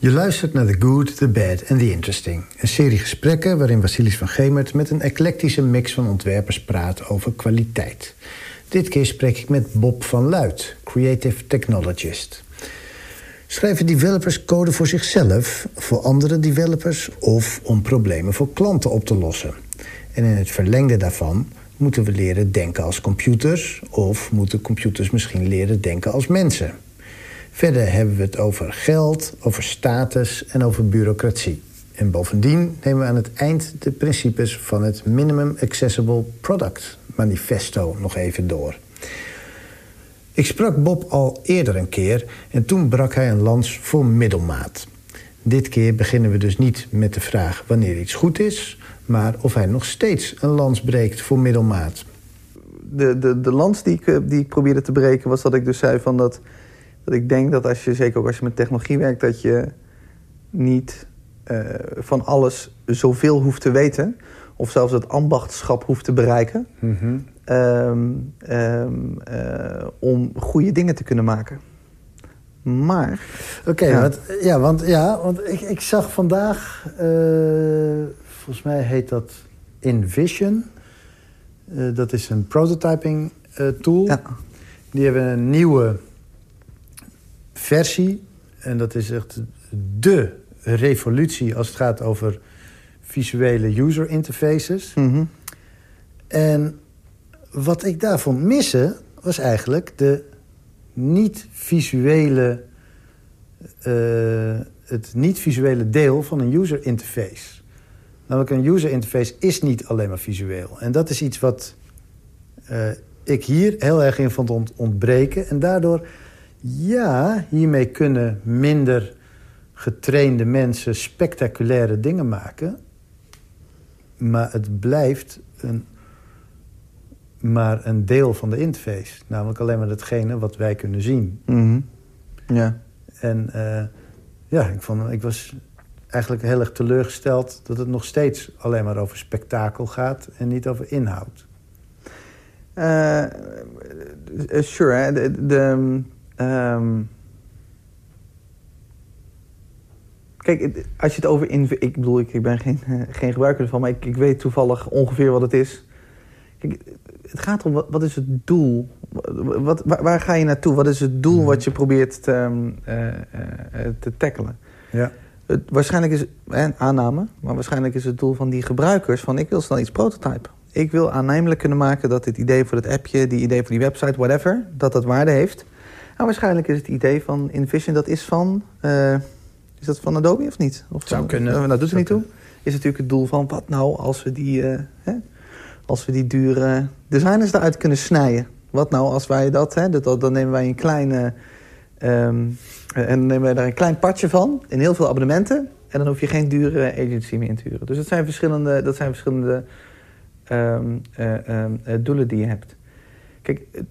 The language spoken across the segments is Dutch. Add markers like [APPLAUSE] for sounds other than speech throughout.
Je luistert naar The Good, The Bad and The Interesting. Een serie gesprekken waarin Vasilis van Gemert... met een eclectische mix van ontwerpers praat over kwaliteit. Dit keer spreek ik met Bob van Luit, Creative Technologist. Schrijven developers code voor zichzelf, voor andere developers... of om problemen voor klanten op te lossen? En in het verlengde daarvan moeten we leren denken als computers... of moeten computers misschien leren denken als mensen... Verder hebben we het over geld, over status en over bureaucratie. En bovendien nemen we aan het eind de principes van het Minimum Accessible Product Manifesto nog even door. Ik sprak Bob al eerder een keer en toen brak hij een lans voor middelmaat. Dit keer beginnen we dus niet met de vraag wanneer iets goed is... maar of hij nog steeds een lans breekt voor middelmaat. De, de, de lans die ik, die ik probeerde te breken was dat ik dus zei van dat dat ik denk dat als je, zeker ook als je met technologie werkt, dat je niet uh, van alles zoveel hoeft te weten. Of zelfs het ambachtschap hoeft te bereiken. Mm -hmm. um, um, uh, om goede dingen te kunnen maken. Maar... Oké, okay, ja. ja. want, ja, want ik, ik zag vandaag... Uh, volgens mij heet dat InVision. dat is een prototyping tool. Ja. Die hebben een nieuwe versie. En dat is echt de revolutie als het gaat over visuele user interfaces. Mm -hmm. En wat ik daar vond missen, was eigenlijk de niet-visuele... Uh, het niet-visuele deel van een user interface. Namelijk een user interface is niet alleen maar visueel. En dat is iets wat uh, ik hier heel erg in vond ontbreken. En daardoor ja, hiermee kunnen minder getrainde mensen spectaculaire dingen maken. Maar het blijft een, maar een deel van de interface. Namelijk alleen maar hetgene wat wij kunnen zien. Mm -hmm. Ja. En uh, ja, ik, vond, ik was eigenlijk heel erg teleurgesteld... dat het nog steeds alleen maar over spektakel gaat en niet over inhoud. Uh, sure, de, de Um, kijk, als je het over... Ik bedoel, ik, ik ben geen, [LAUGHS] geen gebruiker ervan, maar ik, ik weet toevallig ongeveer wat het is. Kijk, het gaat om, wat, wat is het doel? Wat, waar, waar, ga je naartoe? Wat is het doel mhm. wat je probeert te, uh, uh, te tackelen? Ja. Het, waarschijnlijk is een aanname, maar waarschijnlijk is het doel van die gebruikers... van ik wil snel iets prototypen. Ik wil aannemelijk kunnen maken dat dit idee voor het appje... die idee voor die website, whatever, dat dat waarde heeft... Nou, waarschijnlijk is het idee van InVision, dat is van... Uh, is dat van Adobe of niet? Of Zou kunnen. Uh, dat doet er niet toe. Is natuurlijk het doel van, wat nou als we die, uh, hè, als we die dure designers eruit kunnen snijden? Wat nou als wij dat, hè, dat dan nemen wij een kleine... Um, en dan nemen wij daar een klein partje van, in heel veel abonnementen. En dan hoef je geen dure agency meer in te huren. Dus dat zijn verschillende, dat zijn verschillende um, um, doelen die je hebt. Kijk, het,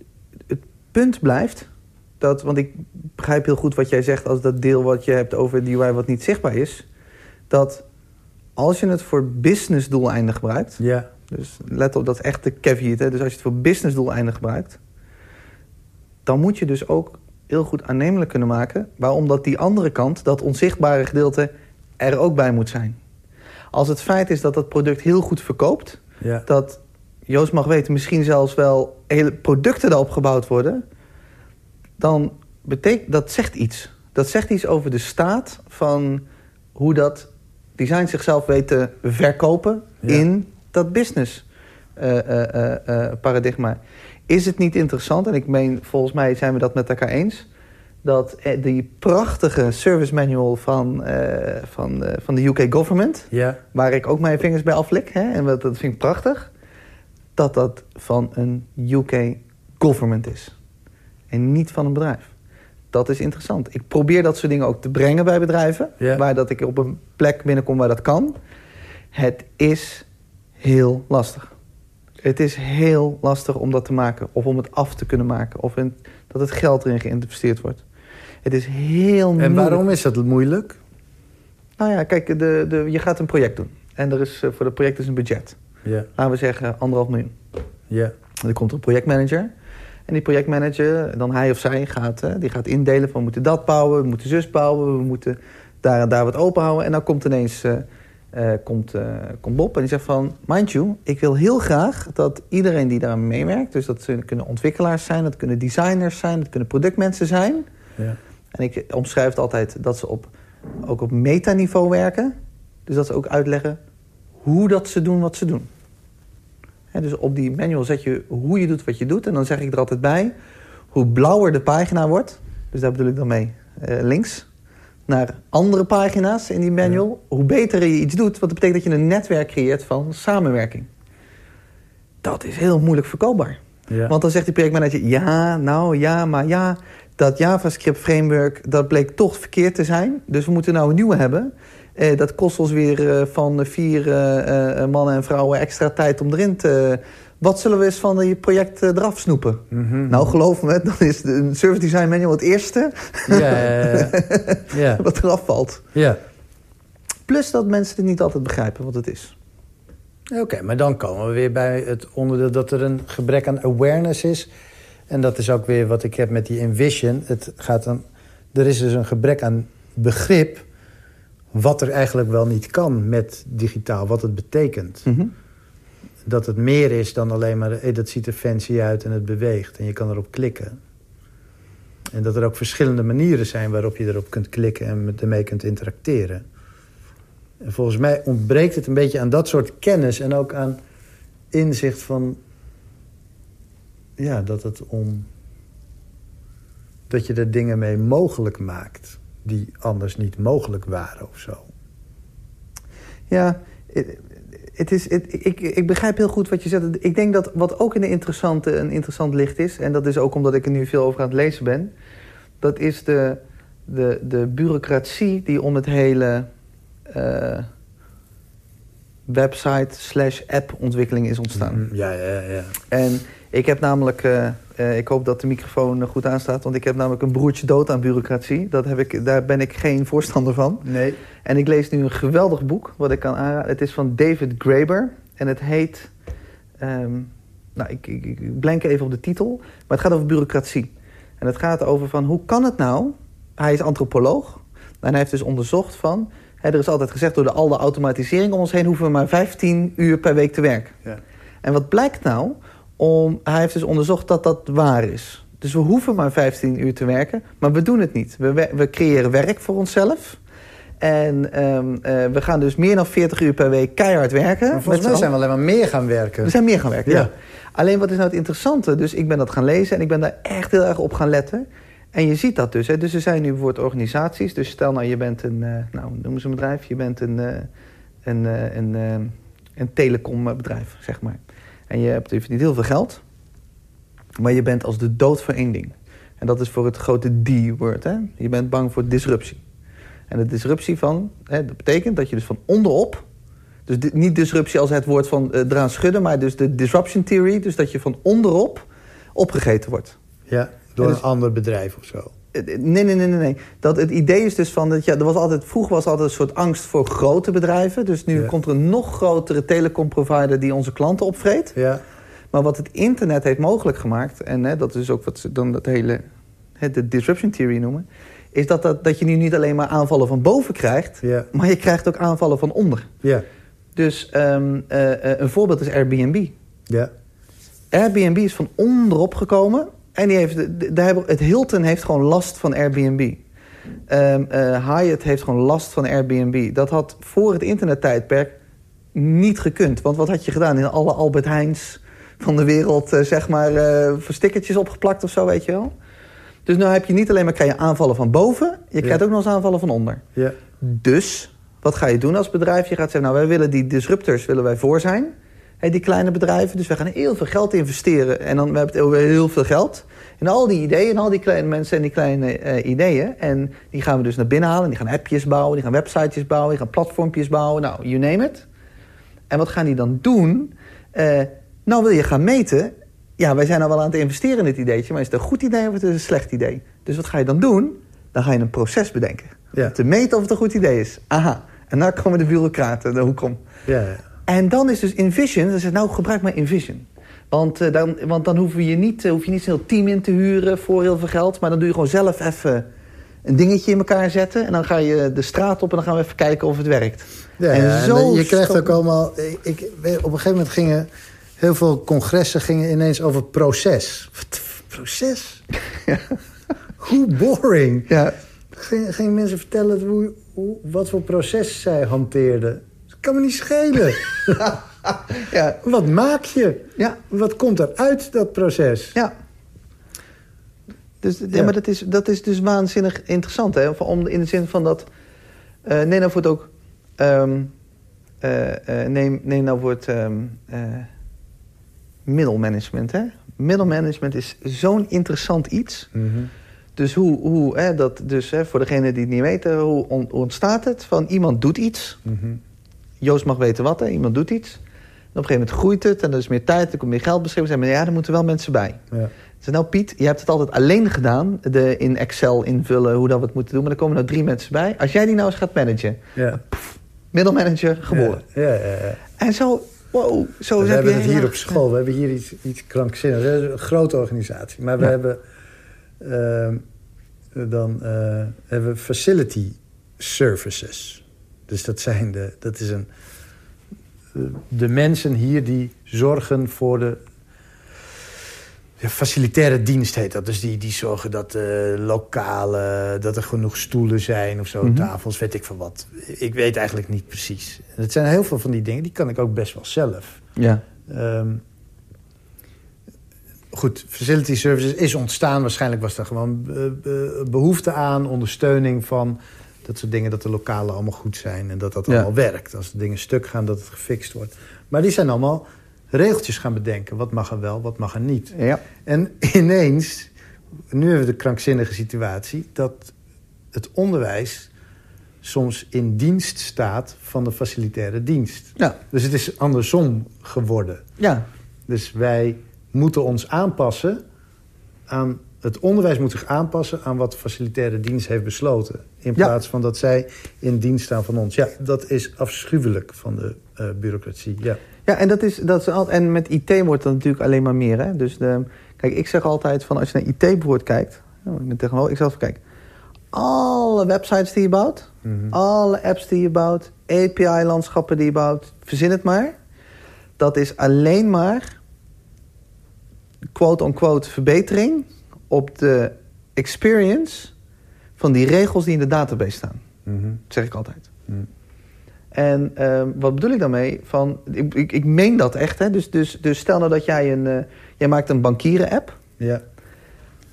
het punt blijft dat, want ik begrijp heel goed wat jij zegt als dat deel wat je hebt over die UI wat niet zichtbaar is. Dat als je het voor business doeleinden gebruikt. Ja. Dus let op, dat is echt de caveat. Hè? Dus als je het voor business doeleinden gebruikt. Dan moet je dus ook heel goed aannemelijk kunnen maken. Waarom dat die andere kant, dat onzichtbare gedeelte, er ook bij moet zijn. Als het feit is dat dat product heel goed verkoopt. Ja. Dat Joost mag weten, misschien zelfs wel hele producten erop gebouwd worden dan betekent dat zegt iets. Dat zegt iets over de staat van hoe dat design zichzelf weet te verkopen in dat business uh, uh, uh, paradigma. Is het niet interessant, en ik meen, volgens mij zijn we dat met elkaar eens, dat eh, die prachtige service manual van, eh, van, van de UK government, ja. waar ik ook mijn vingers bij aflik, hè, en dat vind ik prachtig, dat dat van een UK government is en niet van een bedrijf. Dat is interessant. Ik probeer dat soort dingen ook te brengen bij bedrijven. Waar dat ik op een plek binnenkom waar dat kan. Het is heel lastig. Het is heel lastig om dat te maken. Of om het af te kunnen maken. Of in, dat het geld erin geïnvesteerd wordt. Het is heel moeilijk. En waarom is dat moeilijk? Nou ja, kijk, de, de, je gaat een project doen. En er is, eh, voor dat project is een budget. Ja. Laten we zeggen anderhalf miljoen. Ja. En er komt een projectmanager. En die projectmanager, dan hij of zij, gaat, die gaat indelen van we moeten dat bouwen, we moeten zus bouwen, we moeten Daar, daar wat open houden. En dan komt ineens eh, eh, komt, eh, komt Bob en die zegt van... Mind you, ik wil heel graag dat iedereen die daar meewerkt... dus dat ze kunnen ontwikkelaars zijn, dat kunnen designers zijn... dat kunnen productmensen zijn. Ja. En ik omschrijf het altijd dat ze op, ook op metaniveau werken. Dus dat ze ook uitleggen hoe dat ze doen wat ze doen. Dus op die manual zet je hoe je doet wat je doet. En dan zeg ik er altijd bij... hoe blauwer de pagina wordt... dus daar bedoel ik dan mee eh, links naar andere pagina's in die manual, hoe beter je iets doet. Want dat betekent dat je een netwerk creëert van samenwerking. Dat is heel moeilijk verkoopbaar. Ja. Want dan zegt die projectmanager, ja, nou ja, maar ja, dat JavaScript framework, dat bleek toch verkeerd te zijn. Dus we moeten nou een nieuwe hebben. Eh, dat kost ons weer eh, van vier eh, mannen en vrouwen extra tijd om erin te... Wat zullen we eens van je project eraf snoepen? Mhm. Nou, geloof me, dan is de een service design manual het eerste Ja, [LAUGHS] ja, wat eraf valt. ja. Plus dat mensen het niet altijd begrijpen wat het is. Oké, maar dan komen we weer bij het onderdeel dat er een gebrek aan awareness is. En dat is ook weer wat ik heb met die Envision. Het gaat dan, er is dus een gebrek aan begrip wat er eigenlijk wel niet kan met digitaal, wat het betekent. Dat het meer is dan alleen maar, hey, dat ziet er fancy uit en het beweegt. En je kan erop klikken. En dat er ook verschillende manieren zijn waarop je erop kunt klikken en ermee kunt interacteren. En volgens mij ontbreekt het een beetje aan dat soort kennis en ook aan inzicht van. Ja, dat het om. dat je er dingen mee mogelijk maakt die anders niet mogelijk waren of zo. Ja, het- is, het, ik, ik begrijp heel goed wat je zegt. Ik denk dat wat ook een, interessante, een interessant licht is... en dat is ook omdat ik er nu veel over aan het lezen ben... dat is de, de, de bureaucratie die om het hele eh, website slash app ontwikkeling is ontstaan. Mhm, Ja, ja, ja. En ik heb namelijk, eh, eh, ik hoop dat de microfoon goed aanstaat... want ik heb namelijk een broertje dood aan bureaucratie. Dat heb ik, daar ben ik geen voorstander van. Nee. En ik lees nu een geweldig boek, wat ik kan aanraden. Het is van David Graeber en het heet... ehm, nou, ik, ik, ik blank even op de titel, maar het gaat over bureaucratie. En het gaat over van, hoe kan het nou... Hij is antropoloog en hij heeft dus onderzocht van... Hè, er is altijd gezegd, door de, al de automatisering om ons heen... hoeven we maar 15 uur per week te werken. Ja. En wat blijkt nou? Om, hij heeft dus onderzocht dat dat waar is. Dus we hoeven maar 15 uur te werken, maar we doen het niet. We, we, creëren werk voor onszelf. En ehm, eh, we gaan dus meer dan 40 uur per week keihard werken. Maar volgens mij zijn we alleen maar meer gaan werken. We zijn meer gaan werken, ja. Ja. Alleen wat is nou het interessante? Dus ik ben dat gaan lezen en ik ben daar echt heel erg op gaan letten. En je ziet dat dus. Hè. Dus er zijn nu bijvoorbeeld organisaties. Dus stel nou, je bent een, eh, nou, noem eens een bedrijf. Je bent een, eh, een, een, een telecombedrijf, zeg maar. En je hebt je verdient heel veel geld. Maar je bent als de dood voor één ding. En dat is voor het grote D-woord. Je bent bang voor disruptie. En de disruptie van, hè, dat betekent dat je dus van onderop... Dus di- niet disruptie als het woord van eh, eraan schudden... maar dus de disruption theory. Dus dat je van onderop opgegeten wordt. Ja, door En dus- een ander bedrijf of zo. Nee, nee, nee, nee. nee. Dat het idee is dus van dat ja, er was altijd, vroeger was altijd een soort angst voor grote bedrijven. Dus nu Ja. komt er een nog grotere telecomprovider die onze klanten opvreet. Ja, Maar wat het internet heeft mogelijk gemaakt, en hè, dat is ook wat ze dan dat hele hè, de disruption theory noemen, is dat, dat, dat je nu niet alleen maar aanvallen van boven krijgt, ja, maar je krijgt ook aanvallen van onder. ja, Dus ehm, eh, eh, een voorbeeld is Airbnb. ja. Airbnb is van onderop gekomen. En die heeft, daar hebben, het Hilton heeft gewoon last van Airbnb. Eh, Hyatt heeft gewoon last van Airbnb. Dat had voor het internettijdperk niet gekund. Want wat had je gedaan? In alle Albert Heijns van de wereld, eh, zeg maar, voor stickertjes opgeplakt of zo, weet je wel. Dus nu heb je niet alleen maar krijg je aanvallen van boven, je krijgt Ja. ook nog eens aanvallen van onder. ja. Dus, wat ga je doen als bedrijf? Je gaat zeggen, nou, wij willen die disruptors willen wij voor zijn. Die kleine bedrijven. Dus wij gaan heel veel geld investeren. En dan we hebben het over heel veel geld. En al die ideeën en al die kleine mensen en die kleine eh, ideeën. En die gaan we dus naar binnen halen. Die gaan appjes bouwen, die gaan websitejes bouwen, die gaan platformpjes bouwen. Nou, you name it. En wat gaan die dan doen? Eh, nou wil je gaan meten. Ja, wij zijn nou wel aan het investeren in dit ideetje. Maar is het een goed idee of is het een slecht idee? Dus wat ga je dan doen? Dan ga je een proces bedenken. Ja. Om te meten of het een goed idee is. Aha. En daar komen de bureaucraten de hoek om. ja, ja. En dan is dus InVision, dan zegt nou gebruik maar InVision. Want, eh, dan, want dan hoef je niet, eh, hoef je niet zo'n heel team in te huren voor heel veel geld. Maar dan doe je gewoon zelf even een dingetje in elkaar zetten... en dan ga je de straat op en dan gaan we even kijken of het werkt. Ja, en ja, en zo je krijgt ook allemaal... Ik, ik- op een gegeven moment gingen heel veel congressen gingen ineens over proces. Wat, proces? Hoe boring. Ja, Gingen, gingen mensen vertellen hoe, hoe, wat voor proces zij hanteerden. Kan me niet schelen. [LAUGHS] ja, wat maak je? ja, Wat komt er uit dat proces? ja. Dus, ja. Ja. maar dat is, dat is dus waanzinnig interessant, hè? Of Om, in de zin van dat... eh neem nou voor het ook... ehm, eh, eh, neem, neem nou voor het ehm, eh, middelmanagement, hè? Middelmanagement is zo'n interessant iets... Mhm. Dus hoe, hoe hè, dat, dus hè, voor degene die het niet weten, hoe, on- hoe ontstaat het? Van iemand doet iets. Mhm. Joost mag weten wat, hè? iemand doet iets. En op een gegeven moment groeit het en er is meer tijd, er komt meer geld beschikbaar. Maar ja, er moeten wel mensen bij. Ja. Dus nou Piet, je hebt het altijd alleen gedaan, de, in Excel invullen hoe dat we het moeten doen. Maar er komen nou drie mensen bij. Als jij die nou eens gaat managen, Ja. middelmanager geboren. Ja, ja, ja, ja. En zo, wow, zo we heb hebben het hier op school. We hebben hier iets, iets krankzinnigs. Het is een grote organisatie. Maar we hebben ehm, dan hebben we facility services. Dus dat zijn de, dat is een, de mensen hier die zorgen voor de ja, facilitaire dienst heet dat. Dus die, die zorgen dat de lokale, dat er genoeg stoelen zijn of zo, Mhm. tafels, weet ik van wat. Ik weet eigenlijk niet precies. En het zijn heel veel van die dingen, die kan ik ook best wel zelf. Ja, Ehm, goed, facility services is ontstaan. Waarschijnlijk was daar gewoon eh, be- behoefte aan, ondersteuning van dat soort dingen, dat de lokalen allemaal goed zijn en dat dat allemaal werkt. Als de dingen stuk gaan, dat het gefixt wordt. Maar die zijn allemaal regeltjes gaan bedenken. Wat mag er wel, wat mag er niet. ja, En [LAUGHS] ineens, nu hebben we de krankzinnige situatie... dat het onderwijs soms in dienst staat van de facilitaire dienst. ja, Dus het is andersom geworden. ja. Dus wij moeten ons aanpassen aan... Het onderwijs moet zich aanpassen aan wat de facilitaire dienst heeft besloten. In Ja. plaats van dat zij in dienst staan van ons. Ja, dat is afschuwelijk van de eh, bureaucratie. Ja. Ja, en, dat is, dat is altijd, en met IT wordt dat natuurlijk alleen maar meer. Hè? Dus de, kijk, ik zeg altijd van als je naar IT bijvoorbeeld kijkt... Nou, ik ben technoloog, ik even kijken. Alle websites die je bouwt, Mhm. alle apps die je bouwt... API-landschappen die je bouwt, verzin het maar. Dat is alleen maar quote-unquote verbetering... op de experience van die regels die in de database staan. Mhm. Dat zeg ik altijd. Mhm. En ehm, wat bedoel ik daarmee? Van, ik, ik, ik meen dat echt. Hè? Dus, dus, dus stel nou dat jij een... eh, jij maakt een bankieren-app. Ja.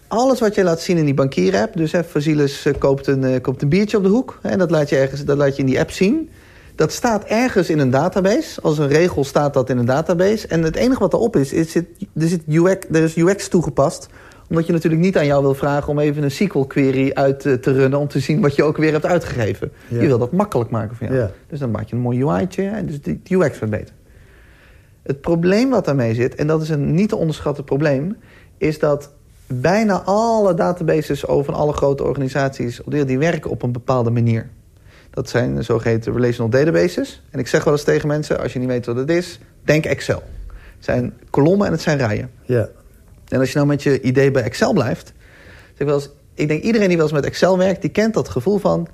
Alles wat je laat zien in die bankieren-app... dus hè, eh, koopt, een, eh, koopt een biertje op de hoek... Hè, dat, laat je ergens, dat laat je in die app zien... Dat staat ergens in een database. Als een regel staat dat in een database. En het enige wat erop is, is er, zit UX, er is UX toegepast. Omdat je natuurlijk niet aan jou wil vragen om even een SQL-query uit eh, te runnen... om te zien wat je ook weer hebt uitgegeven. Ja. Je wil dat makkelijk maken voor jou. Ja. Dus dan maak je een mooi UI'tje en dus die UX wordt beter. Het probleem wat daarmee zit, en dat is een niet te onderschatten probleem... is dat bijna alle databases over alle grote organisaties... de die werken op een bepaalde manier. Dat zijn de zogeheten relational databases. En ik zeg wel eens tegen mensen, als je niet weet wat het is... denk Excel. Het zijn kolommen en het zijn rijen. Ja. En als je nou met je idee bij Excel blijft... Zeg ik, wel eens, ik denk iedereen die wel eens met Excel werkt... die kent dat gevoel van...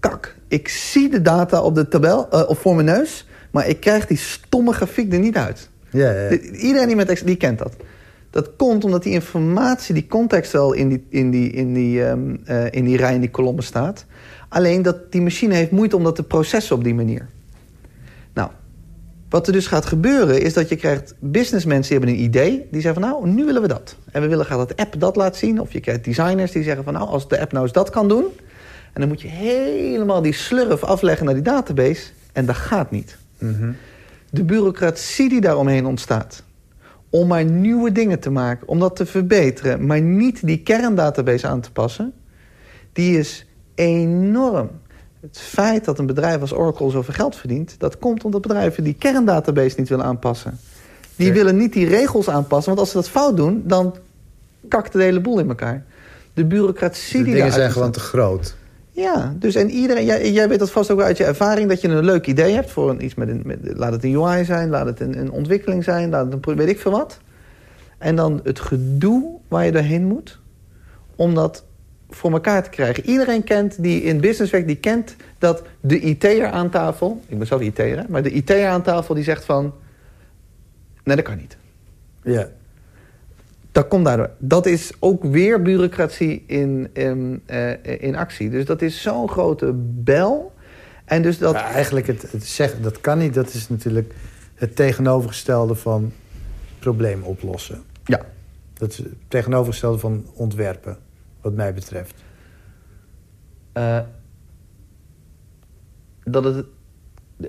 kak, ik zie de data op de tabel eh, of voor mijn neus... maar ik krijg die stomme grafiek er niet uit. Ja, ja. De- Iedereen die met Excel, die kent dat. Dat komt omdat die informatie, die context wel in die, in die, in die, ehm, eh, in die rij en die kolommen staat. Alleen dat die machine heeft moeite om dat te processen op die manier. Wat er dus gaat gebeuren is dat je krijgt businessmensen die hebben een idee. Die zeggen van nou, nu willen we dat. En we willen graag dat de app dat laat zien. Of je krijgt designers die zeggen van nou, als de app nou eens dat kan doen. En dan moet je helemaal die slurf afleggen naar die database. En dat gaat niet Mhm. de bureaucratie die daaromheen ontstaat. Om maar nieuwe dingen te maken, om dat te verbeteren, maar niet die kerndatabase aan te passen, die is enorm. Het feit dat een bedrijf als Oracle zoveel geld verdient, dat komt omdat bedrijven die kerndatabase niet willen aanpassen. Die willen niet die regels aanpassen, want als ze dat fout doen, dan kakt de hele boel in elkaar. De bureaucratie De die dingen zijn gewoon te groot. ja, dus en iedereen, jij, jij weet dat vast ook uit je ervaring dat je een leuk idee hebt voor een, iets met een, met, laat het een UI zijn, laat het een, een ontwikkeling zijn, laat het een, weet ik veel wat. En dan het gedoe waar je doorheen moet om dat voor elkaar te krijgen. Iedereen kent die in business werkt, die kent dat de IT'er aan tafel... Ik ben zelf IT'er, maar de IT'er aan tafel die zegt van... Nee, dat kan niet. Ja. Dat komt daardoor. Dat is ook weer bureaucratie in, in, eh, in actie. Dus dat is zo'n grote bel. En dus dat... Ja, eigenlijk het, het zeggen, dat kan niet. Dat is natuurlijk het tegenovergestelde van probleem oplossen. Ja. Dat is het tegenovergestelde van ontwerpen, wat mij betreft. Eh, dat het...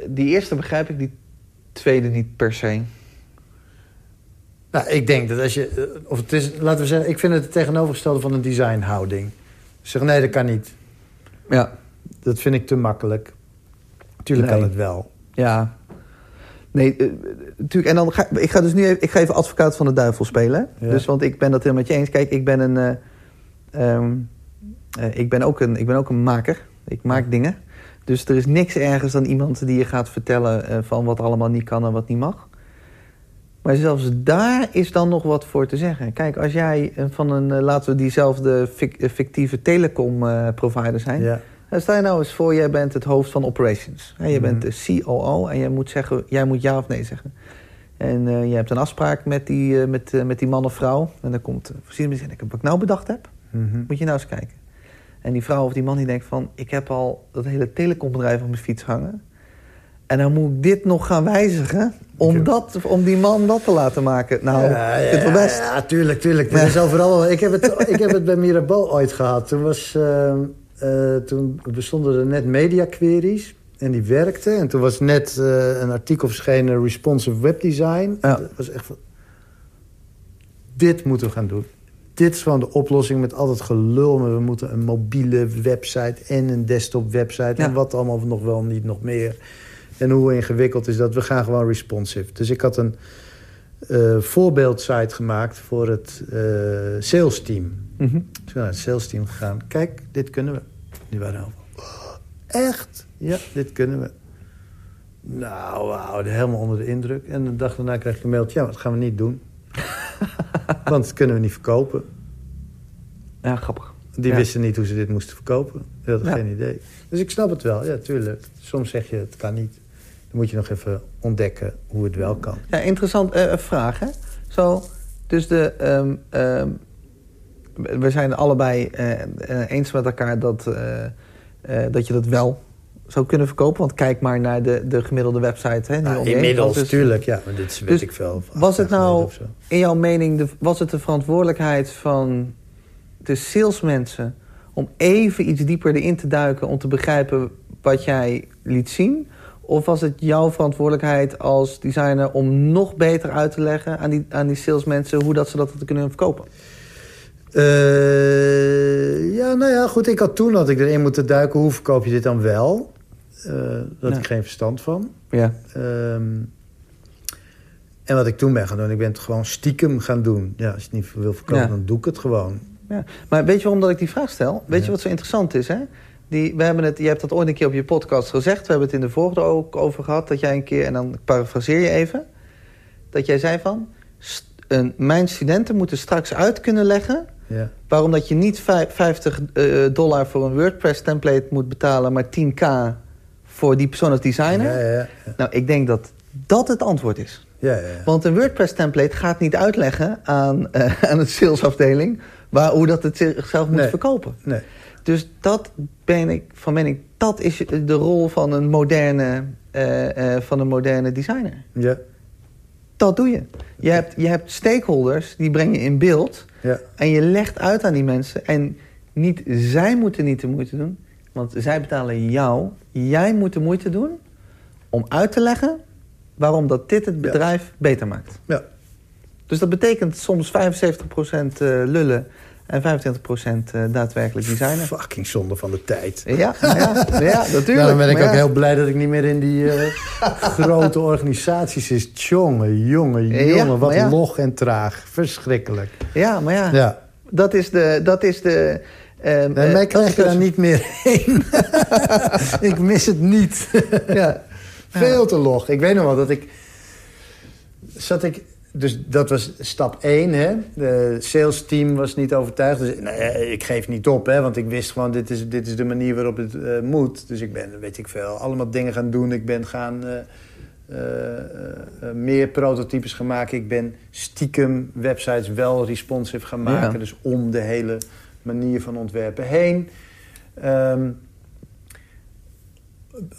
Die eerste begrijp ik, die tweede niet per se. Nou, ik denk dat als je... eh, Of het is, laten we zeggen, ik vind het het tegenovergestelde van een designhouding. Zeg, nee, dat kan niet. Ja. Dat vind ik te makkelijk. Tuurlijk Nee. kan het wel. Ja. Nee, eh, natuurlijk. En dan ga ik ga dus nu even, ik ga even advocaat van de duivel spelen. Ja. Dus want ik ben dat helemaal met je eens. Kijk, ik ben een, eh, ehm, eh, ik ben ook een, ik ben ook een maker. Ik maak dingen. Dus er is niks ergens dan iemand die je gaat vertellen eh, van wat allemaal niet kan en wat niet mag. Maar zelfs daar is dan nog wat voor te zeggen. Kijk, als jij eh, van een, laten we diezelfde fic- fictieve telecom-provider zijn. Ja. Stel je nou eens voor, jij bent het hoofd van operations. Hè, je bent de COO en jij moet, zeggen, jij moet ja of nee zeggen. En eh, je hebt een afspraak met die, met, met die man of vrouw. En dan komt, uh, voorzien me wat ik nou bedacht heb. Mhm. Moet je nou eens kijken. En die vrouw of die man die denkt van... ik heb al dat hele telecombedrijf op mijn fiets hangen. En dan moet ik dit nog gaan wijzigen... om, Ja. dat, om die man dat te laten maken. Nou, ja, ik vind het wel best. Ja, tuurlijk, tuurlijk. Dat Ja. is overal. Ik heb, het, [LAUGHS] ik heb het bij Mirabeau ooit gehad. Toen, was, eh, eh, toen bestonden er net media queries. En die werkten. En toen was net eh, een artikel verschenen... Responsive Webdesign. Ja. Dat was echt van... Dit moeten we gaan doen. Dit is gewoon de oplossing met al dat gelul. Maar we moeten een mobiele website en een desktop website. Ja. En wat allemaal nog wel niet nog meer. En hoe ingewikkeld is dat? We gaan gewoon responsive. Dus ik had een eh voorbeeldsite gemaakt voor het eh sales team. Dus ik ben naar het sales team gegaan. Kijk, dit kunnen we. Die waren van, "Oh, echt? Ja, dit kunnen we. Nou, helemaal onder de indruk. En de dag daarna krijg ik een mailtje. Ja, dat gaan we niet doen. [LAUGHS] Want dat kunnen we niet verkopen. Ja, grappig. Die Ja. wisten niet hoe ze dit moesten verkopen. Die hadden Ja. geen idee. Dus ik snap het wel, ja, tuurlijk. Soms zeg je, het kan niet. Dan moet je nog even ontdekken hoe het wel kan. Ja, interessant eh, vraag, hè? Zo, dus de... ehm, ehm, we zijn allebei eh, eens met elkaar dat, dat je dat wel zou kunnen verkopen. Want kijk maar naar de, de gemiddelde website. Hè, Nou, inmiddels, dus- tuurlijk. Ja, maar dit weet Dus ik veel. Was het nou, in jouw mening, de, was het de verantwoordelijkheid van de salesmensen... om even iets dieper erin te duiken om te begrijpen wat jij liet zien? Of was het jouw verantwoordelijkheid als designer om nog beter uit te leggen aan die, aan die salesmensen... hoe dat ze dat hadden kunnen verkopen? Eh, ja, nou ja, goed. Ik had toen had ik erin moeten duiken. Hoe verkoop je dit dan wel? Eh daar had Ja. ik geen verstand van. Ja. Ehm, en wat ik toen ben gaan doen, ik ben het gewoon stiekem gaan doen. Ja, als je het niet wil verkopen, Ja. dan doe ik het gewoon. Ja. Maar weet je waarom dat ik die vraag stel? Weet Ja. je wat zo interessant is, hè? Die, we hebben het, je hebt dat ooit een keer op je podcast gezegd. We hebben het in de vorige ook over gehad. Dat jij een keer, en dan parafraseer je even. Dat jij zei van... st- een, mijn studenten moeten straks uit kunnen leggen... Ja. waarom dat je niet vij- 50 eh, dollar voor een WordPress template moet betalen... maar 10k voor die persoon als designer. Ja, ja, ja. Nou, ik denk dat dat het antwoord is. ja, ja, ja. Want een WordPress-template gaat niet uitleggen aan, eh, [LAUGHS] aan het salesafdeling... Waar, hoe dat het zichzelf moet Nee. verkopen. Nee. Dus dat ben ik van mening, dat is de rol van een moderne, eh, eh, van een moderne designer. Ja, Dat doe je. Je hebt, je hebt stakeholders, die breng je in beeld... ja. en je legt uit aan die mensen... en niet zij moeten niet de moeite doen... want zij betalen jou. Jij moet de moeite doen om uit te leggen... waarom dat dit het bedrijf beter maakt. ja. Dus dat betekent soms 75% eh, lullen... en 25% eh, daadwerkelijk designen. Fucking zonde van de tijd. Ja, ja, ja [LAUGHS] natuurlijk. Daarom ben ik ook heel blij dat ik niet meer in die eh, [LAUGHS] grote organisaties is. Jongen, jongen, Ja, jongen. Wat ja. log en traag. Verschrikkelijk. Ja, maar ja, Ja. dat is de... Dat is de Nee, eh, mij krijg je daar niet meer heen. [LAUGHS] ik mis het niet. [LAUGHS] Ja, Veel te log. Ik weet nog wel dat ik... Zat ik dus dat was stap één. Hè? De sales team was niet overtuigd. Dus nee, ik geef niet op, hè, want ik wist gewoon... dit is, dit is de manier waarop het uh, moet. Dus ik ben, weet ik veel, allemaal dingen gaan doen. Ik ben gaan uh, uh, meer prototypes gaan maken. Ik ben stiekem websites wel responsive gaan maken. Ja. Dus om de hele manier van ontwerpen heen. Um,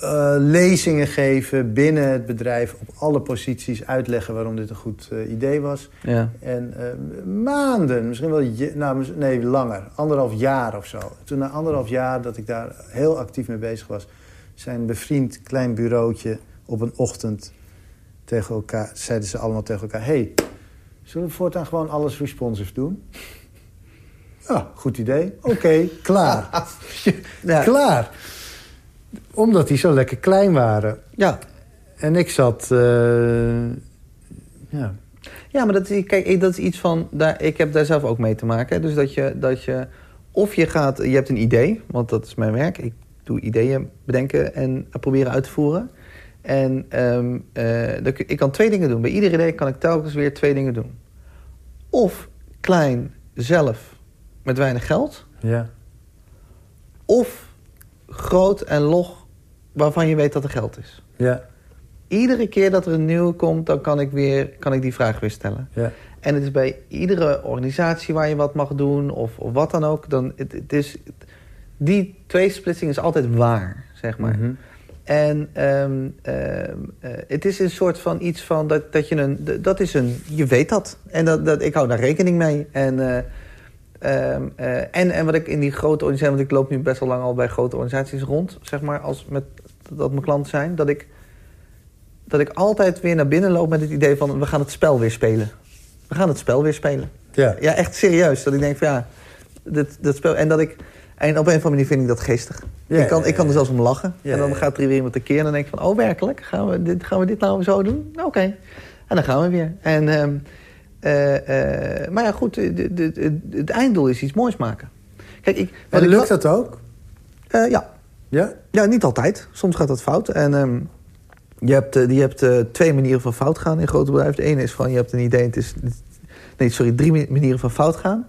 uh, lezingen geven binnen het bedrijf op alle posities uitleggen waarom dit een goed uh, idee was. Ja. En uh, maanden, misschien wel nou, nee, langer, anderhalf jaar of zo. Toen na anderhalf jaar dat ik daar heel actief mee bezig was, zijn bevriend klein bureautje op een ochtend tegen elkaar, zeiden ze allemaal tegen elkaar: hey, zullen we voortaan gewoon alles responsive doen? Ja, goed idee. Oké, okay, klaar. [LAUGHS] ja. Klaar omdat die zo lekker klein waren. Ja. En ik zat... Uh, ja. Ja, maar dat is, kijk, dat is iets van... Daar, ik heb daar zelf ook mee te maken. Dus dat je, dat je... Of je gaat... Je hebt een idee, want dat is mijn werk. Ik doe ideeën bedenken en proberen uit te voeren. En um, uh, ik kan twee dingen doen. Bij ieder idee kan ik telkens weer twee dingen doen. Of klein zelf met weinig geld. Ja. Of groot en log waarvan je weet dat er geld is. Ja. Iedere keer dat er een nieuwe komt, dan kan ik, weer, kan ik die vraag weer stellen. Ja. En het is bij iedere organisatie waar je wat mag doen of, of wat dan ook. Dan, het, het is, die tweesplitsing is altijd waar, zeg maar. Mm -hmm. En um, um, uh, het is een soort van iets van dat, dat je een. Dat is een. Je weet dat. En dat, dat, ik hou daar rekening mee. En. Uh, Um, uh, en, en wat ik in die grote organisaties, want ik loop nu best wel lang al bij grote organisaties rond, zeg maar, als met, dat mijn klanten zijn, dat ik, dat ik altijd weer naar binnen loop met het idee van we gaan het spel weer spelen. We gaan het spel weer spelen. Ja, ja echt serieus. Dat ik denk van ja, dit, dat spel. En dat ik. En op een of andere manier vind ik dat geestig. Ja, ik, kan, ik kan er zelfs om lachen. Ja, en dan gaat er weer iemand tekeer en dan denk ik van... oh, werkelijk? Gaan we dit, gaan we dit nou zo doen? Oké. Okay. En dan gaan we weer. En... Um, uh, uh, maar ja, goed, de, de, de, het einddoel is iets moois maken. Kijk, ik, en lukt dat ook? Uh, ja. ja. Ja, niet altijd. Soms gaat dat fout. En um, je hebt, je hebt twee manieren van fout gaan in grote bedrijven. De ene is van, je hebt een idee... Het is, nee, sorry, drie manieren van fout gaan.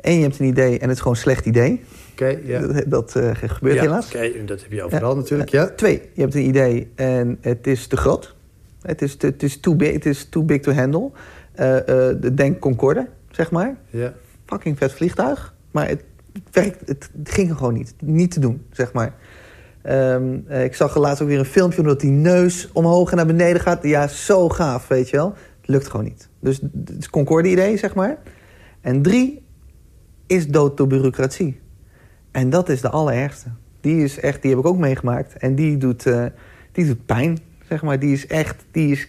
Eén, je hebt een idee en het is gewoon een slecht idee. Oké, okay, ja. Dat, dat gebeurt ja, helaas. Oké, okay, dat heb je overal natuurlijk, ja. Twee, je hebt een idee en het is te groot. Het is, te, het is too big, it is too big to handle... Uh, uh, de Denk Concorde, zeg maar. Ja. Fucking vet vliegtuig. Maar het, werkt, het ging gewoon niet. Niet te doen, zeg maar. Um, uh, ik zag laatst ook weer een filmpje... dat die neus omhoog en naar beneden gaat. Ja, zo gaaf, weet je wel. Het lukt gewoon niet. Dus het is Concorde-idee, zeg maar. En drie is dood door bureaucratie. En dat is de allerergste. Die is echt, die heb ik ook meegemaakt. En die doet, die doet pijn, zeg maar. Die is echt, die is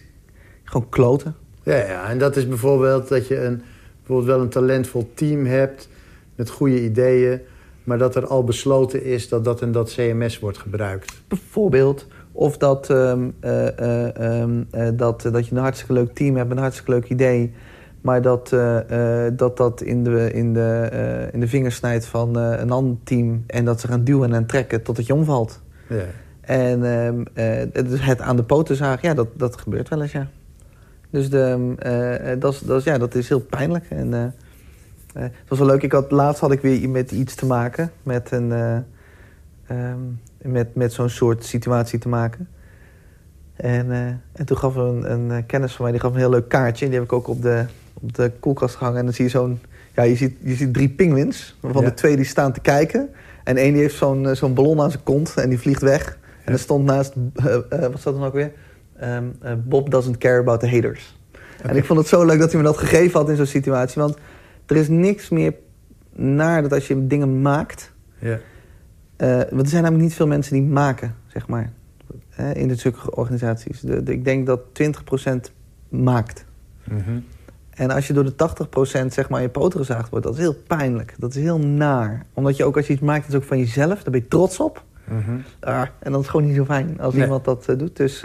gewoon kloten. Ja, ja, en dat is bijvoorbeeld dat je een, bijvoorbeeld wel een talentvol team hebt met goede ideeën, maar dat er al besloten is dat dat en dat CMS wordt gebruikt. Bijvoorbeeld. Of dat, um, uh, uh, um, uh, dat, dat je een hartstikke leuk team hebt, een hartstikke leuk idee, maar dat dat, dat in, de, in, de, in de vingers snijdt van een ander team en dat ze gaan duwen en trekken tot het je omvalt. Ja. En um, het aan de poten zagen, ja, dat, dat gebeurt wel eens, ja. Dus de, uh, dat, is, dat, is, ja, dat is heel pijnlijk. En, uh, uh, het was wel leuk. Ik had, laatst had ik weer met iets te maken. Met, een, um, met, met zo'n soort situatie te maken. En, en toen gaf een, een kennis van mij die gaf een heel leuk kaartje. En die heb ik ook op de, op de koelkast gehangen. En dan zie je zo'n... Ja, je ziet, je ziet drie pinguïns. Waarvan ja. de twee die staan te kijken. En één die heeft zo'n zo'n ballon aan zijn kont. En die vliegt weg. Ja. En er stond naast... wat staat er dan ook weer? Um, uh, Bob doesn't care about the haters. Okay. En ik vond het zo leuk dat hij me dat gegeven had in zo'n situatie. Want er is niks meer naar dat als je dingen maakt. Yeah. Uh, want er zijn namelijk niet veel mensen die maken, zeg maar. Uh, in dit soort organisaties. De, de, ik denk dat 20% maakt. Mm -hmm. En als je door de 80% zeg maar je poten gezaagd wordt, dat is heel pijnlijk. Dat is heel naar. Omdat je ook als je iets maakt, is ook van jezelf. Daar ben je trots op. Mm -hmm. uh, en dat is gewoon niet zo fijn als nee. iemand dat doet. Dus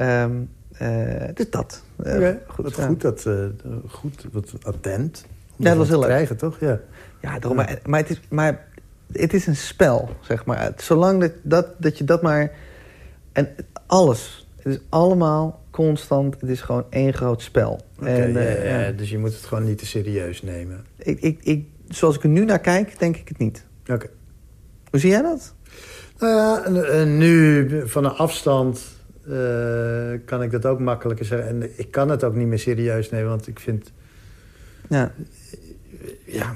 Um, uh, dus dat. Uh, okay. goed, wat ja. goed, dat, uh, goed, wat attent. Om ja, dat was heel krijgen, toch? Ja, ja, daarom, maar, maar, het is, maar het is een spel, zeg maar. Zolang dat, dat, dat je dat maar... En alles, het is allemaal constant. Het is gewoon één groot spel. En, ja, eh, ja. Dus je moet het gewoon niet te serieus nemen. Ik, ik, ik, zoals ik er nu naar kijk, denk ik het niet. Oké. Hoe zie jij dat? Nou ja, nu van een afstand eh, kan ik dat ook makkelijker zeggen. En ik kan het ook niet meer serieus nemen, want ik vind... Ja, Ja,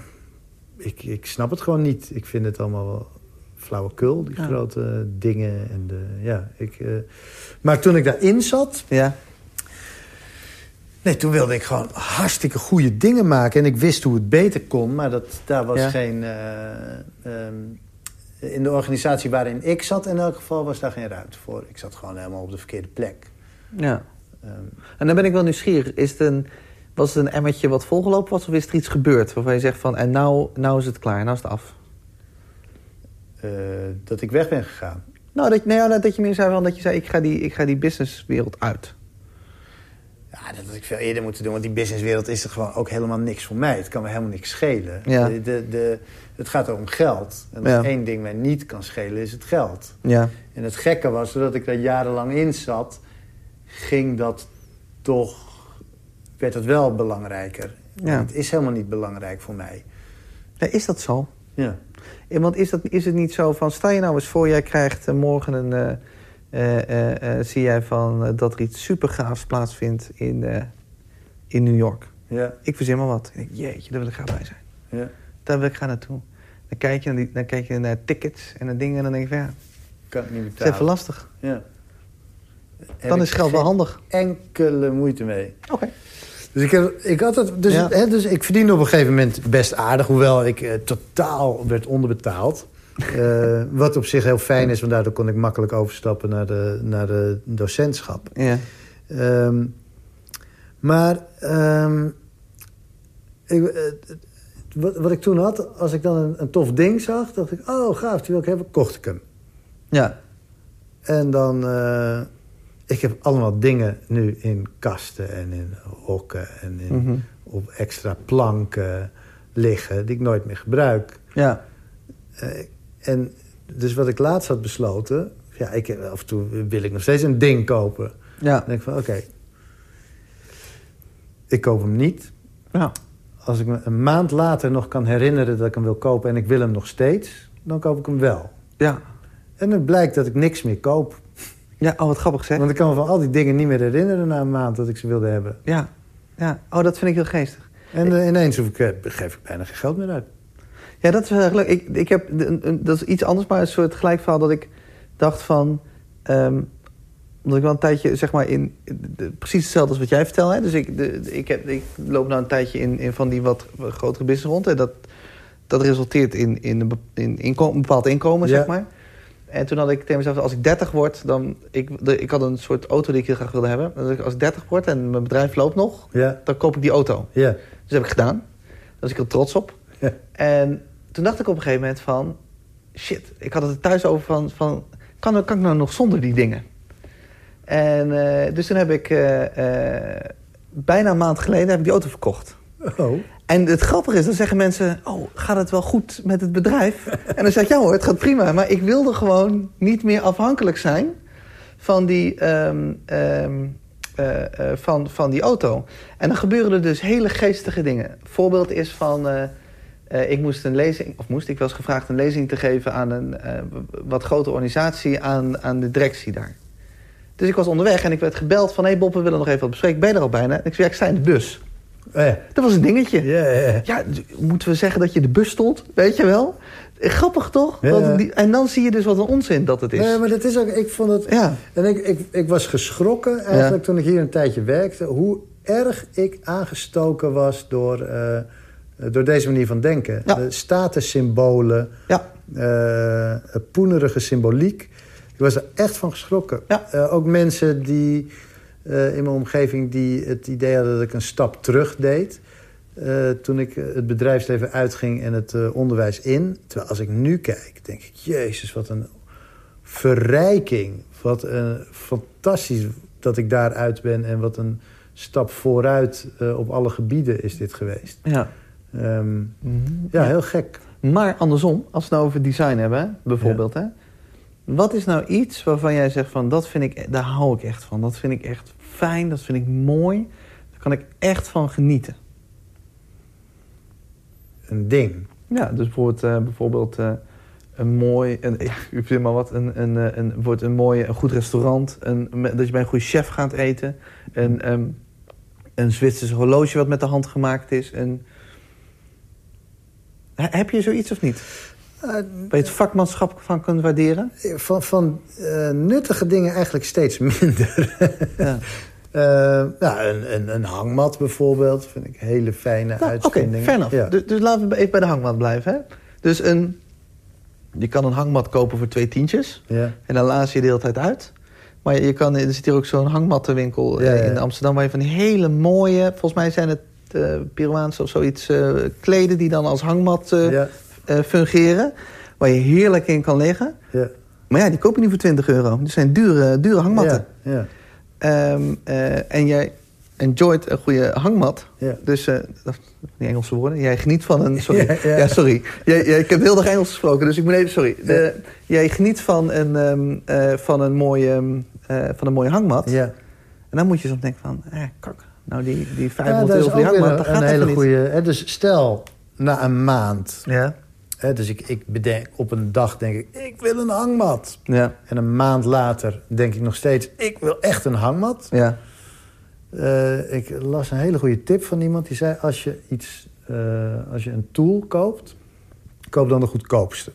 ik, ik snap het gewoon niet. Ik vind het allemaal wel flauwekul, die Ja. grote dingen. En de, ja, ik, eh, maar toen ik daarin zat... ja, Nee, toen wilde ik gewoon hartstikke goede dingen maken. En ik wist hoe het beter kon, maar dat, daar was Ja. geen... eh, ehm, in de organisatie waarin ik zat in elk geval was daar geen ruimte voor. Ik zat gewoon helemaal op de verkeerde plek. ja. Ehm, En dan ben ik wel nieuwsgierig. Is het een, was het een emmertje wat volgelopen was? Of is er iets gebeurd waarvan je zegt van... en nou, nou is het klaar, nou is het af? eh, dat ik weg ben gegaan. Nou, dat, nee, dat je meer zei van dat je zei... ik ga die, ik ga die businesswereld uit. Ja, dat had ik veel eerder moeten doen. Want die businesswereld is er gewoon ook helemaal niks voor mij. Het kan me helemaal niks schelen. Ja. De, de, de- het gaat er om geld. En als Ja. één ding mij niet kan schelen, is het geld. Ja, En het gekke was, doordat ik daar jarenlang in zat... ging dat toch... werd het wel belangrijker. Ja. Het is helemaal niet belangrijk voor mij. Ja, is dat zo? Ja. Want is, dat, is het niet zo van... stel je nou eens voor, jij krijgt eh, morgen een... eh, eh, eh, zie jij van dat er iets supergaafs plaatsvindt in, in New York. Ja. Ik verzin maar wat. Ik denk, jeetje, daar wil ik graag bij zijn. Ja. Daar wil ik graag naartoe. Dan kijk je naar, die, dan kijk je naar tickets en naar dingen en dan denk je van... ja, Kan ik niet het is betalen. even lastig. Ja. Dan is geld wel handig. enkele moeite mee. Oké. Dus ik, heb, ik had het, dus, Ja. hè, dus ik verdiende op een gegeven moment best aardig, hoewel ik eh, totaal werd onderbetaald. Eh, wat op zich heel fijn is, want daardoor kon ik makkelijk overstappen naar de, naar de docentschap. Ja. Ehm, maar ehm, ik, eh, wat, wat ik toen had, als ik dan een, een tof ding zag, dacht ik, oh gaaf, die wil ik hebben, kocht ik hem. Ja. En dan, eh, ik heb allemaal dingen nu in kasten en in hokken en in, Mhm. op extra planken liggen die ik nooit meer gebruik. Ja. En dus wat ik laatst had besloten, ja, ik, af en toe wil ik nog steeds een ding kopen. Ja. Dan denk ik van, oké, ik koop hem niet. Ja. Als ik me een maand later nog kan herinneren dat ik hem wil kopen en ik wil hem nog steeds, dan koop ik hem wel. Ja. En het blijkt dat ik niks meer koop. Ja, oh, wat grappig zeg. Want ik kan me van al die dingen niet meer herinneren na een maand dat ik ze wilde hebben. Ja. Ja. Oh, dat vind ik heel geestig. En eh, ineens hoef ik, eh, geef ik bijna geen geld meer uit. Ja, dat is wel erg leuk. Ik, ik heb, dat is iets anders, maar een soort gelijkverhaal dat ik dacht van... ehm, omdat ik wel een tijdje, zeg maar, in... de- precies hetzelfde als wat jij vertelt. Hè? Dus ik, de, ik, heb, ik loop nou een tijdje in, in van die wat grotere business rond. En dat, dat resulteert in, in, een, in bepaald inkomen, Ja. zeg maar. En toen had ik tegen mezelf, als ik 30 word, dan... Ik, de, ik had een soort auto die ik heel graag wilde hebben. Dus als ik 30 word en mijn bedrijf loopt nog, Ja, dan koop ik die auto. ja, Dus dat heb ik gedaan. Daar was ik heel trots op. ja. En toen dacht ik op een gegeven moment van... Shit, ik had het er thuis over van... van kan, kan ik nou nog zonder die dingen? En eh, dus toen heb ik... eh, eh, bijna een maand geleden heb ik die auto verkocht. Oh, En het grappige is, dan zeggen mensen... Oh, gaat het wel goed met het bedrijf? [LAUGHS] en dan zeg ik, ja hoor, het gaat prima. Maar ik wilde gewoon niet meer afhankelijk zijn... van die, ehm, ehm, eh, eh, van, van die auto. En dan gebeuren er dus hele geestige dingen. Voorbeeld is van... eh, ik moest een lezing, of moest ik eens gevraagd een lezing te geven aan een eh, wat grotere organisatie aan, aan de directie daar. Dus ik was onderweg en ik werd gebeld van... hé hey Bob, we willen nog even wat bespreken. Ben je er al bijna? En ik zei, ja, ik sta in de bus. eh, Dat was een dingetje. ja, ja. Ja, moeten we zeggen dat je de bus stond? Weet je wel? Grappig toch? Ja, Dat ja. die- en dan zie je dus wat een onzin dat het is. Nee, maar dat is ook, ik vond het... Ja. En ik, ik, ik was geschrokken eigenlijk toen ik hier een tijdje werkte... hoe erg ik aangestoken was door, door deze manier van denken. Ja. De statussymbolen, Ja, eh, poenerige symboliek. Ik was er echt van geschrokken. Ja. Eh, ook mensen die eh, in mijn omgeving die het idee hadden dat ik een stap terug deed. eh, toen ik het bedrijfsleven uitging en het eh, onderwijs in. Terwijl als ik nu kijk, denk ik... Jezus, wat een verrijking. Wat een fantastisch dat ik daaruit ben. En wat een stap vooruit eh, op alle gebieden is dit geweest. ja. Ehm, ja, heel gek. Maar andersom, als we het nou over design hebben, hè, bijvoorbeeld. Hè, Wat is nou iets waarvan jij zegt van dat vind ik, daar hou ik echt van. Dat vind ik echt fijn, dat vind ik mooi. Daar kan ik echt van genieten. Een ding. Ja, dus bijvoorbeeld, eh, bijvoorbeeld eh, een mooi, een, u verzint maar wat, een, een, eh, een, wordt een mooi, een goed restaurant, een, dat je bij een goede chef gaat eten, een, ehm, een Zwitsers horloge wat met de hand gemaakt is. Een... He- Heb je zoiets of niet? Eh, Waar je het vakmanschap van kunt waarderen? van van eh, nuttige dingen eigenlijk steeds [LAUGHS] minder. Ja. Eh, nou, een, een, een hangmat bijvoorbeeld vind ik een hele fijne Nou, Oké, uitvinding. Ja. Dus, dus laten we even bij de hangmat blijven. Hè? Dus een, je kan een hangmat kopen voor twee tientjes. Ja. En dan laat je de hele tijd uit. Maar je kan, er zit hier ook zo'n hangmattenwinkel eh, Ja, in Amsterdam... waar je van die hele mooie, volgens mij zijn het eh Peruaanse of zoiets... eh, kleden die dan als hangmat eh, Ja. eh, fungeren. Waar je heerlijk in kan liggen. Ja. Maar ja, die koop je niet voor 20 euro. Dat zijn dure, dure hangmatten. Ja. Ja. Ehm, eh, en jij enjoyt een goede hangmat. Ja. Dus, eh, dat die Engelse woorden. Jij geniet van een... Sorry. [LAUGHS] Ja, sorry. Jij, jij, ik heb heel erg Engels gesproken, dus ik moet even... Sorry. De, jij geniet van een, ehm, eh, van, een mooie, ehm, eh, van een mooie hangmat. Ja. En dan moet je soms denken van... Eh, kak, nou die, die Ja, 500 dat euro is voor die hangmat, dat gaat een hele goede. Hè, dus stel, na een maand. Ja. Hè, dus ik, ik bedenk op een dag denk ik, ik wil een hangmat. Ja. En een maand later denk ik nog steeds, ik wil echt een hangmat. Ja. Eh, ik las een hele goede tip van iemand die zei: als je iets, eh, als je een tool koopt, koop dan de goedkoopste.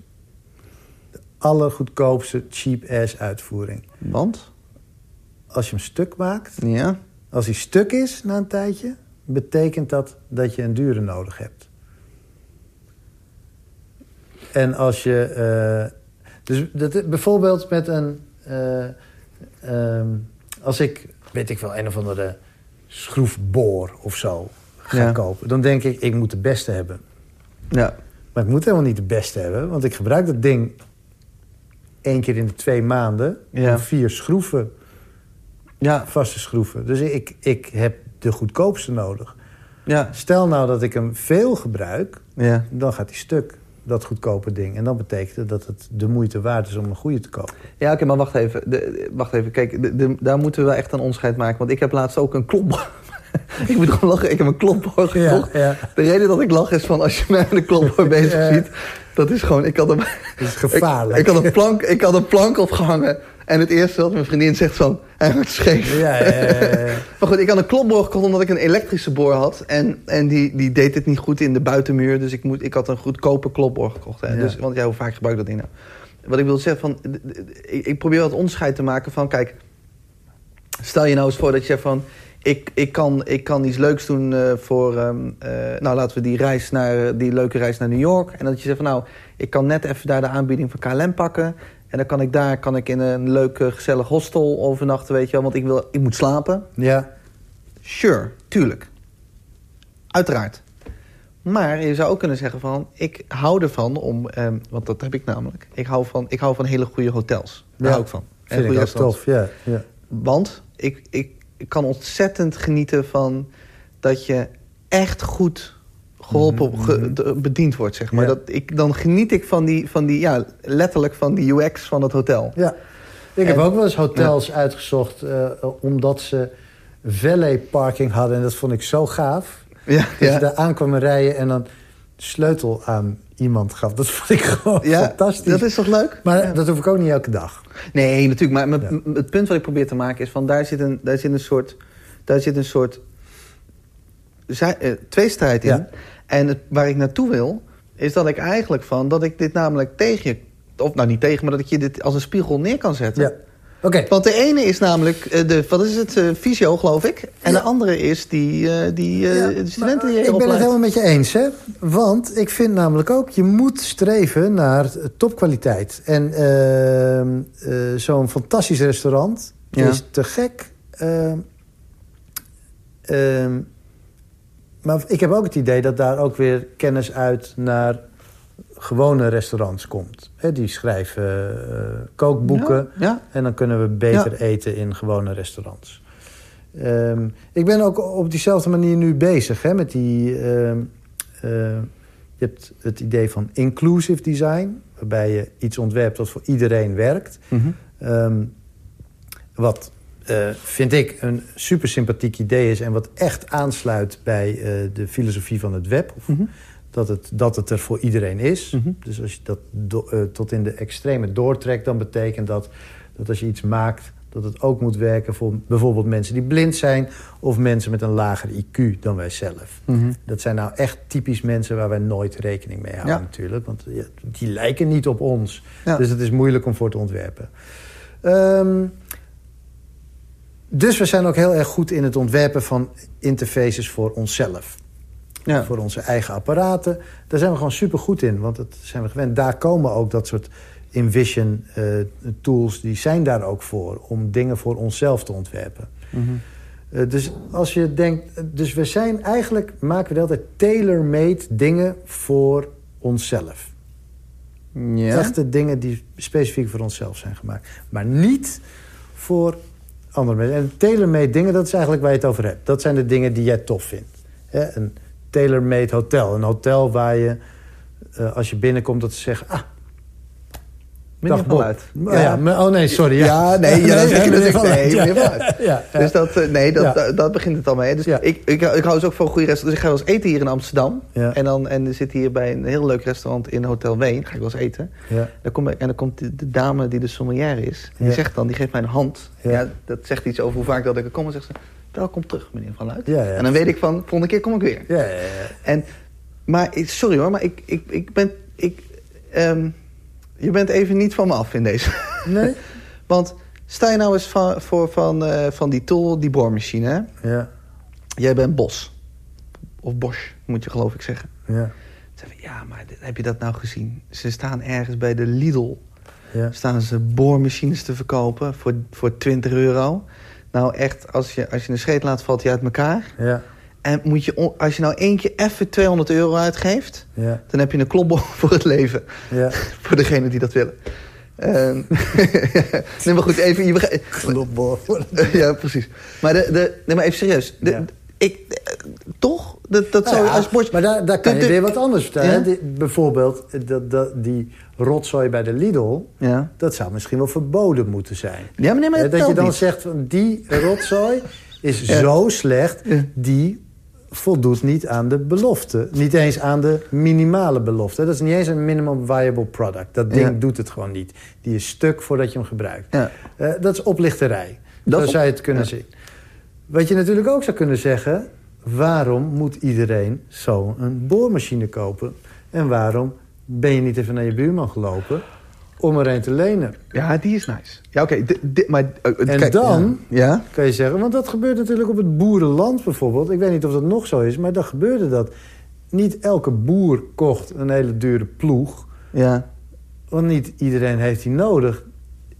De allergoedkoopste cheap ass uitvoering. Want? Als je hem stuk maakt, Ja. Als hij stuk is na een tijdje, betekent dat dat je een dure nodig hebt. En als je, eh, dus dat, bijvoorbeeld met een, eh, ehm, als ik, weet ik wel, een of andere schroefboor of zo ga Ja. kopen, dan denk ik, ik moet de beste hebben. Ja. Maar ik moet helemaal niet de beste hebben, want ik gebruik dat ding één keer in de twee maanden Ja. om vier schroeven Ja. vaste schroeven. Dus ik, ik heb de goedkoopste nodig. Ja. Stel nou dat ik hem veel gebruik, Ja. dan gaat hij stuk, dat goedkope ding. En dan betekent dat het de moeite waard is om een goede te kopen. Ja, oké, maar wacht even. De, wacht even. Kijk, de, de- daar moeten we wel echt een onderscheid maken. Want ik heb laatst ook een klopboor. [LAUGHS] ik moet gewoon lachen. Ik heb een klopboor gekocht. ja. De reden dat ik lach is van als je mij met een klopboor bezig ziet. Dat is gewoon, ik had een, Dat is gevaarlijk. Ik, ik, had een plank, ik had een plank opgehangen. En het eerste wat mijn vriendin zegt van, hij wordt scheef. Ja, ja, ja. [LAUGHS] Maar goed, ik had een klopboor gekocht omdat ik een elektrische boor had. En, en die, die deed het niet goed in de buitenmuur. Dus ik, moet, ik had een goedkope klopboor gekocht. Hè. Dus, want ja, hoe vaak gebruik ik dat ding nou? Wat ik wil zeggen, van, ik probeer wat onderscheid te maken van... Kijk, stel je nou eens voor dat je zegt van... Ik, ik, kan, ik kan iets leuks doen eh, voor... ehm, eh, nou, laten we die, reis naar, die leuke reis naar New York. En dat je zegt van nou... Ik kan net even daar de aanbieding van KLM pakken. En dan kan ik daar kan ik in een leuk, eh, gezellig hostel overnachten, weet je wel. Want ik, wil, ik moet slapen. ja. Sure, tuurlijk. Uiteraard. Maar je zou ook kunnen zeggen van... ik hou ervan om... ehm, want dat heb ik namelijk. Ik hou van, ik hou van hele goede hotels. Daar Ja, hou ik van. En goede tof, ja. ja. Want ik, ik, ik kan ontzettend genieten van... dat je echt goed geholpen, ge- de- bediend wordt, zeg maar. Mhm, Ja. Dat ik, dan geniet ik van die, van die... ja, letterlijk van die UX van het hotel. Ja. Ik heb ook wel eens hotels uitgezocht... eh, omdat ze valet parking hadden. En dat vond ik zo gaaf. Ja, Dat je ja. daar aankwam rijden en dan sleutel aan iemand gaf. Dat vond ik gewoon ja fantastisch. dat is toch leuk? Maar Ja. dat hoef ik ook niet elke dag. Nee, natuurlijk. Maar Ja. het punt wat ik probeer te maken is van daar zit een, daar zit een soort, daar zit een soort zij- eh, tweestrijd in. En het, waar ik naartoe wil, is dat ik eigenlijk van dat ik dit namelijk tegen je, of nou niet tegen, maar dat ik je dit als een spiegel neer kan zetten. Ja. Oké. Want de ene is namelijk eh, de, wat is het, eh, fysio geloof ik. En Ja. de andere is die, eh, die eh, Ja, de studenten die je ik ben het helemaal met je eens, hè? Want ik vind namelijk ook, je moet streven naar topkwaliteit. En ehm, eh, zo'n fantastisch restaurant Ja. is te gek. Ehm, maar ik heb ook het idee dat daar ook weer kennis uit naar gewone restaurants komt. Die schrijven eh, kookboeken. Ja, ja. En dan kunnen we beter Ja. eten in gewone restaurants. Ehm, ik ben ook op diezelfde manier nu bezig hè, met die, ehm, eh, Je hebt het idee van inclusive design, waarbij je iets ontwerpt dat voor iedereen werkt. Mhm. Ehm, wat eh, vind ik een super sympathiek idee is en wat echt aansluit bij eh, de filosofie van het web. Of Mhm. dat, het, dat het er voor iedereen is. Mhm. Dus als je dat do- eh, tot in de extreme doortrekt, dan betekent dat dat als je iets maakt, dat het ook moet werken voor bijvoorbeeld mensen die blind zijn of mensen met een lager IQ dan wij zelf. Mhm. Dat zijn nou echt typisch mensen waar wij nooit rekening mee houden Ja. natuurlijk. Want ja, die lijken niet op ons. Ja. Dus het is moeilijk om voor te ontwerpen. Ehm, dus we zijn ook heel erg goed in het ontwerpen van interfaces voor onszelf. Ja. Voor onze eigen apparaten. Daar zijn we gewoon super goed in. Want dat zijn we gewend. Daar komen ook dat soort InVision eh, tools. Die zijn daar ook voor. Om dingen voor onszelf te ontwerpen. Mhm. Eh, dus als je denkt... Dus we zijn eigenlijk... Maken we de hele tijd tailor-made dingen voor onszelf. Ja. Echte dingen die specifiek voor onszelf zijn gemaakt. Maar niet voor andere mensen. En tailor-made dingen, dat is eigenlijk waar je het over hebt. Dat zijn de dingen die jij tof vindt. Een tailor-made hotel. Een hotel waar je, eh, als je binnenkomt, dat ze zeggen... Ah, Meneer dag Van Bob. Luit. Ja, oh nee, sorry. Ja, Ja, nee, ja, [LAUGHS] zeg je dat ik- Luit, nee, meneer Van Luit. Ja, ja. Dus dat, eh, nee, dat, dat, dat begint het al mee. Dus ik, ik, ik hou dus ook van een goede restaurant. Dus ik ga wel eens eten hier in Amsterdam. En, dan, en er zit hier bij een heel leuk restaurant in Hotel Ween. Ga ik wel eens eten. Ja. Dan kom ik, en dan komt de, de dame die de sommelier is. Die zegt dan, die geeft mij een hand. Ja. Dat zegt iets over hoe vaak dat ik er kom. En zegt ze, welkom terug, meneer Van Luit. Ja, ja. En dan weet ik van, volgende keer kom ik weer. Ja, ja, ja. En, maar, sorry hoor, maar ik, ik, ik ben... Ik, ehm, je bent even niet van me af in deze. Nee? [LAUGHS] Want sta je nou eens van, voor, van, eh, van die tool, die boormachine. Hè? Ja, Jij bent Bos. Of Bosch, moet je geloof ik zeggen. ja, ja, maar heb je dat nou gezien? Ze staan ergens bij de Lidl. ja. Staan ze boormachines te verkopen voor, voor 20 euro. Nou echt, als je, als je een scheet laat, valt hij uit elkaar. ja, En moet je, als je nou één keer even 200 euro uitgeeft... ja, dan heb je een klopbol [LAUGHS] voor het leven. ja. [LAUGHS] Voor degenen die dat willen. Ehm, [LAUGHS] nee, maar goed, even... Je Klopbol. ja, precies. Maar, de, de, nee, maar even serieus. De, Ja. ik, toch? Dat, dat Nou zou als. Maar daar, daar kan je weer wat anders vertellen. Bijvoorbeeld dat, dat, die rotzooi bij de Lidl... Ja. dat zou misschien wel verboden moeten zijn. Ja, maar nee, maar dat dat je dan niet. zegt, van die rotzooi is Ja. zo slecht... Die voldoet niet aan de belofte. Niet eens aan de minimale belofte. Dat is niet eens een minimum viable product. Dat ding Ja. doet het gewoon niet. Die is stuk voordat je hem gebruikt. Ja. Eh, dat is oplichterij. Dat Zo op- zou je het kunnen ja. zien. Wat je natuurlijk ook zou kunnen zeggen... waarom moet iedereen zo een boormachine kopen? En waarom ben je niet even naar je buurman gelopen... om er een te lenen? Ja, die is nice. Ja, oké. di- maar eh, En kijk, dan- Ja. ja? Kan je zeggen, want dat gebeurt natuurlijk op het boerenland bijvoorbeeld. Ik weet niet of dat nog zo is, maar dan gebeurde dat. Niet elke boer kocht een hele dure ploeg... Ja. want niet iedereen heeft die nodig.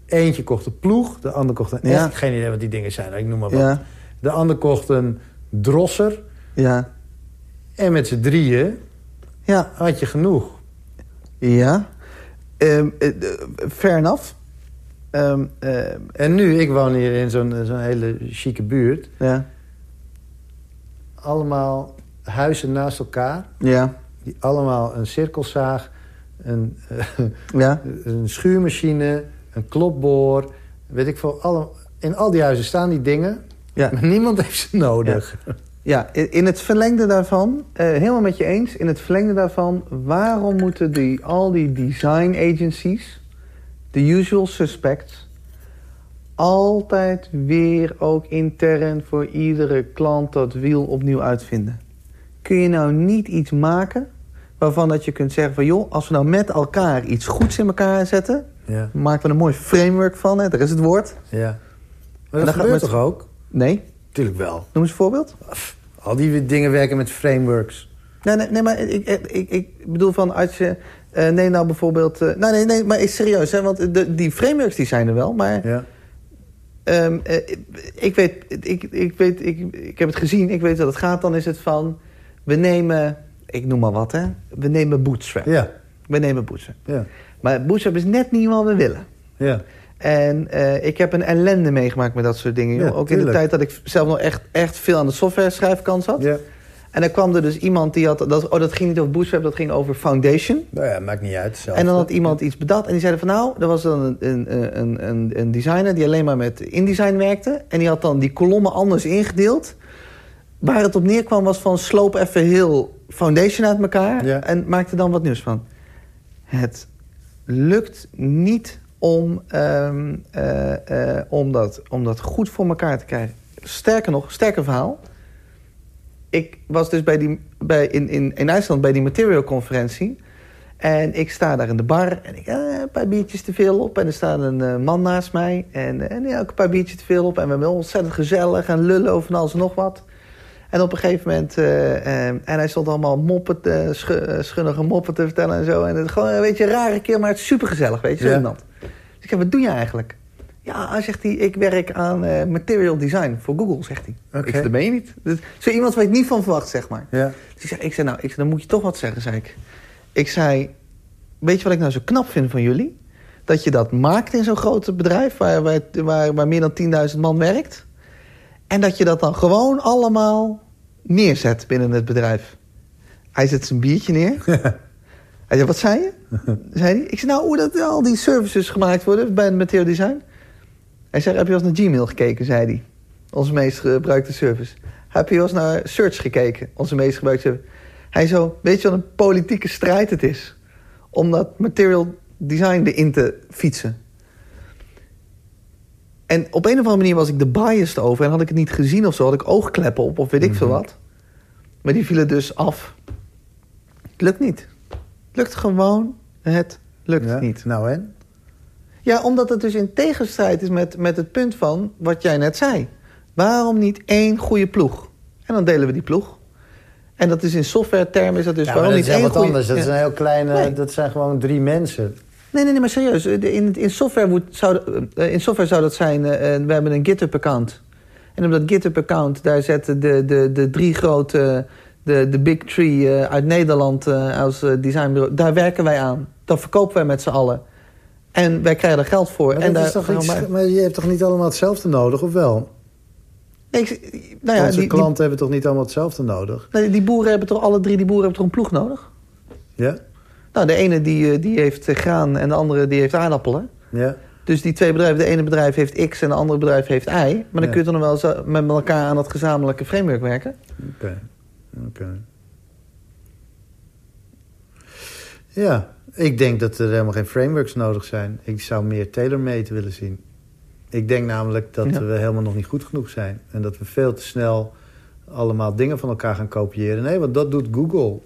Eentje kocht een ploeg, de ander kocht een Ja. echt... geen idee wat die dingen zijn, ik noem maar wat. Ja. De ander kocht een drosser... Ja. En met z'n drieën Ja. had je genoeg. Ja. Eh, eh, fair enough. Ehm, ehm, En nu, ik woon hier in zo'n zo'n hele chique buurt. ja. Allemaal huizen naast elkaar. Ja. Die allemaal een cirkelzaag, een, eh, Ja. [LAUGHS] een schuurmachine, een klopboor. Weet ik veel. Alle, in al die huizen staan die dingen. Ja. Maar niemand [LAUGHS] heeft ze nodig. Ja, in in het verlengde daarvan, eh, helemaal met je eens. In het verlengde daarvan, waarom moeten die, al die design agencies, de usual suspects, altijd weer ook intern voor iedere klant dat wiel opnieuw uitvinden? Kun je nou niet iets maken waarvan dat je kunt zeggen van joh, als we nou met elkaar iets goeds in elkaar zetten, Ja, maken we een mooi framework van, hè, daar is het woord. ja. Maar dat gebeurt met- toch ook? Nee, Tuurlijk wel. noem eens een voorbeeld. Al die dingen werken met frameworks. Nee, nee, nee maar ik, ik, ik, bedoel van als je... eh, nee, nou bijvoorbeeld... nee, nee, nee, maar is serieus, hè, want de, die frameworks die zijn er wel, maar... Ja. ehm, eh, ik weet, ik, ik weet, ik, ik heb het gezien, ik weet dat het gaat, dan is het van... We nemen, ik noem maar wat, hè. We nemen Bootstrap. Ja, We nemen Bootstrap. ja, Maar Bootstrap is net niet wat we willen. ja. En eh, ik heb een ellende meegemaakt met dat soort dingen. Ja, Ook in de tijd dat ik zelf nog echt, echt veel aan de software schrijfkant zat. ja. En dan kwam er dus iemand die had... Dat, oh, dat ging niet over Bootstrap, dat ging over Foundation. Nou ja, maakt niet uit. En dan had iemand iets bedacht. En die zeiden van nou, er was dan een, een, een, een, designer die alleen maar met InDesign werkte. En die had dan die kolommen anders ingedeeld. Waar het op neerkwam was van sloop even heel Foundation uit elkaar. Ja. En maak er dan wat nieuws van. Het lukt niet om, ehm, eh, eh, om, dat, om dat goed voor elkaar te krijgen. Sterker nog, sterker verhaal. Ik was dus bij die, bij, in, in, in IJsland bij die material-conferentie. En ik sta daar in de bar en ik eh, een paar biertjes te veel op. En er staat een man naast mij en, en ja, ook een paar biertjes te veel op. En we hebben ontzettend gezellig en lullen over alles en nog wat. En op een gegeven moment, eh, eh, en hij stond allemaal moppen, te, eh, schunnige moppen te vertellen en zo. En het gewoon een beetje een rare keer, maar het is supergezellig, weet je, zo Ja. Dus ik zeg, wat doe je eigenlijk? Ja, zegt hij, ik werk aan material design voor Google, zegt hij. Ik zeg, dat meen je niet. Zo iemand waar ik niet van verwacht, zeg maar. Ja. Dus ik zei, ik zei, nou, ik zei, dan moet je toch wat zeggen, zei ik. Ik zei, weet je wat ik nou zo knap vind van jullie? Dat je dat maakt in zo'n groot bedrijf waar, waar, waar, waar meer dan 10.000 man werkt. En dat je dat dan gewoon allemaal neerzet binnen het bedrijf. Hij zet zijn biertje neer. [LAUGHS] Hij zei, wat zei je? [LAUGHS] Zei hij. Ik zei, nou, hoe dat al die services gemaakt worden bij Material Design. Hij zei, heb je wel eens naar Gmail gekeken, zei hij. Onze meest gebruikte service. Heb je wel eens naar Search gekeken? Onze meest gebruikte service. Hij zo, weet je wat een politieke strijd het is? Om dat Material Design erin te fietsen. En op een of andere manier was ik de biased over... en had ik het niet gezien of zo, had ik oogkleppen op of weet ik veel wat. Maar die vielen dus af. Het lukt niet. Het lukt gewoon, het lukt Ja. niet. Nou en? Ja, omdat het dus in tegenstrijd is met, met het punt van wat jij net zei. Waarom niet één goede ploeg? En dan delen we die ploeg. En dat is in software termen is dat dus ja, waarom dat niet is één heel wat goede... anders. Dat Ja. zijn heel kleine... Nee. Dat zijn gewoon drie mensen. Nee, nee, nee, maar serieus. De- In, in, software, moet, zou, eh, in software zou dat zijn... eh, eh, we hebben een GitHub-account. En op dat GitHub-account... daar zetten de, de, de drie grote... de, de big three eh, uit Nederland eh, als eh, designbureau... daar werken wij aan. Dat verkopen wij met z'n allen. En wij krijgen er geld voor. Maar, en daar iets, maar- je hebt toch niet allemaal hetzelfde nodig, of wel? Nee, ik- nou ja, Onze die, die, klanten hebben toch niet allemaal hetzelfde nodig? nee, die boeren hebben toch alle drie die boeren hebben toch een ploeg nodig? Ja? Nou, de ene die, eh, die heeft eh, graan en de andere die heeft aardappelen. Ja? Dus die twee bedrijven, de ene bedrijf heeft X en de andere bedrijf heeft Y. Maar dan Ja. kun je toch nog wel zo met elkaar aan dat gezamenlijke framework werken? Oké. Oké. Ja, ik denk dat er helemaal geen frameworks nodig zijn. Ik zou meer tailor-made willen zien. Ik denk namelijk dat Ja. we helemaal nog niet goed genoeg zijn. En dat we veel te snel allemaal dingen van elkaar gaan kopiëren. Nee, want dat doet Google.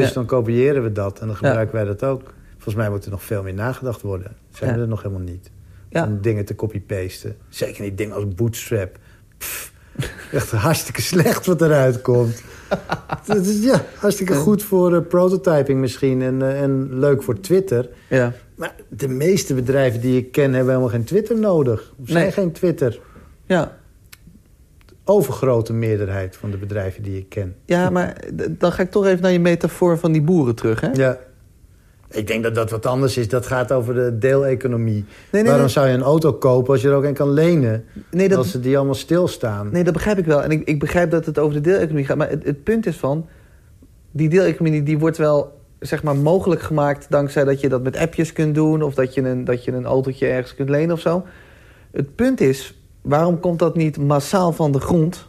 Dus Ja. dan kopiëren we dat en dan gebruiken wij dat ook. Volgens mij moet er nog veel meer nagedacht worden. Zijn we er nog helemaal niet. Om dingen te copy-pasten. Zeker niet dingen als Bootstrap. Pff, [LAUGHS] echt hartstikke slecht wat eruit komt. [LAUGHS] Dat is ja, hartstikke goed voor eh, prototyping misschien en, eh, en leuk voor Twitter. Ja. Maar de meeste bedrijven die ik ken hebben helemaal geen Twitter nodig. Of zijn Nee. geen Twitter. Ja, Overgrote meerderheid van de bedrijven die ik ken. ja maar dan ga ik toch even naar je metafoor van die boeren terug, hè? Ja. Ik denk dat dat wat anders is. Dat gaat over de deeleconomie. nee, Waarom nee. zou je een auto kopen als je er ook een kan lenen? Nee, dat, Als ze die allemaal stilstaan. Nee, dat begrijp ik wel. En ik, ik begrijp dat het over de deeleconomie gaat. Maar het, het punt is van... die deeleconomie die wordt wel zeg maar, mogelijk gemaakt... dankzij dat je dat met appjes kunt doen... of dat je een, dat je een autootje ergens kunt lenen of zo. Het punt is, waarom komt dat niet massaal van de grond?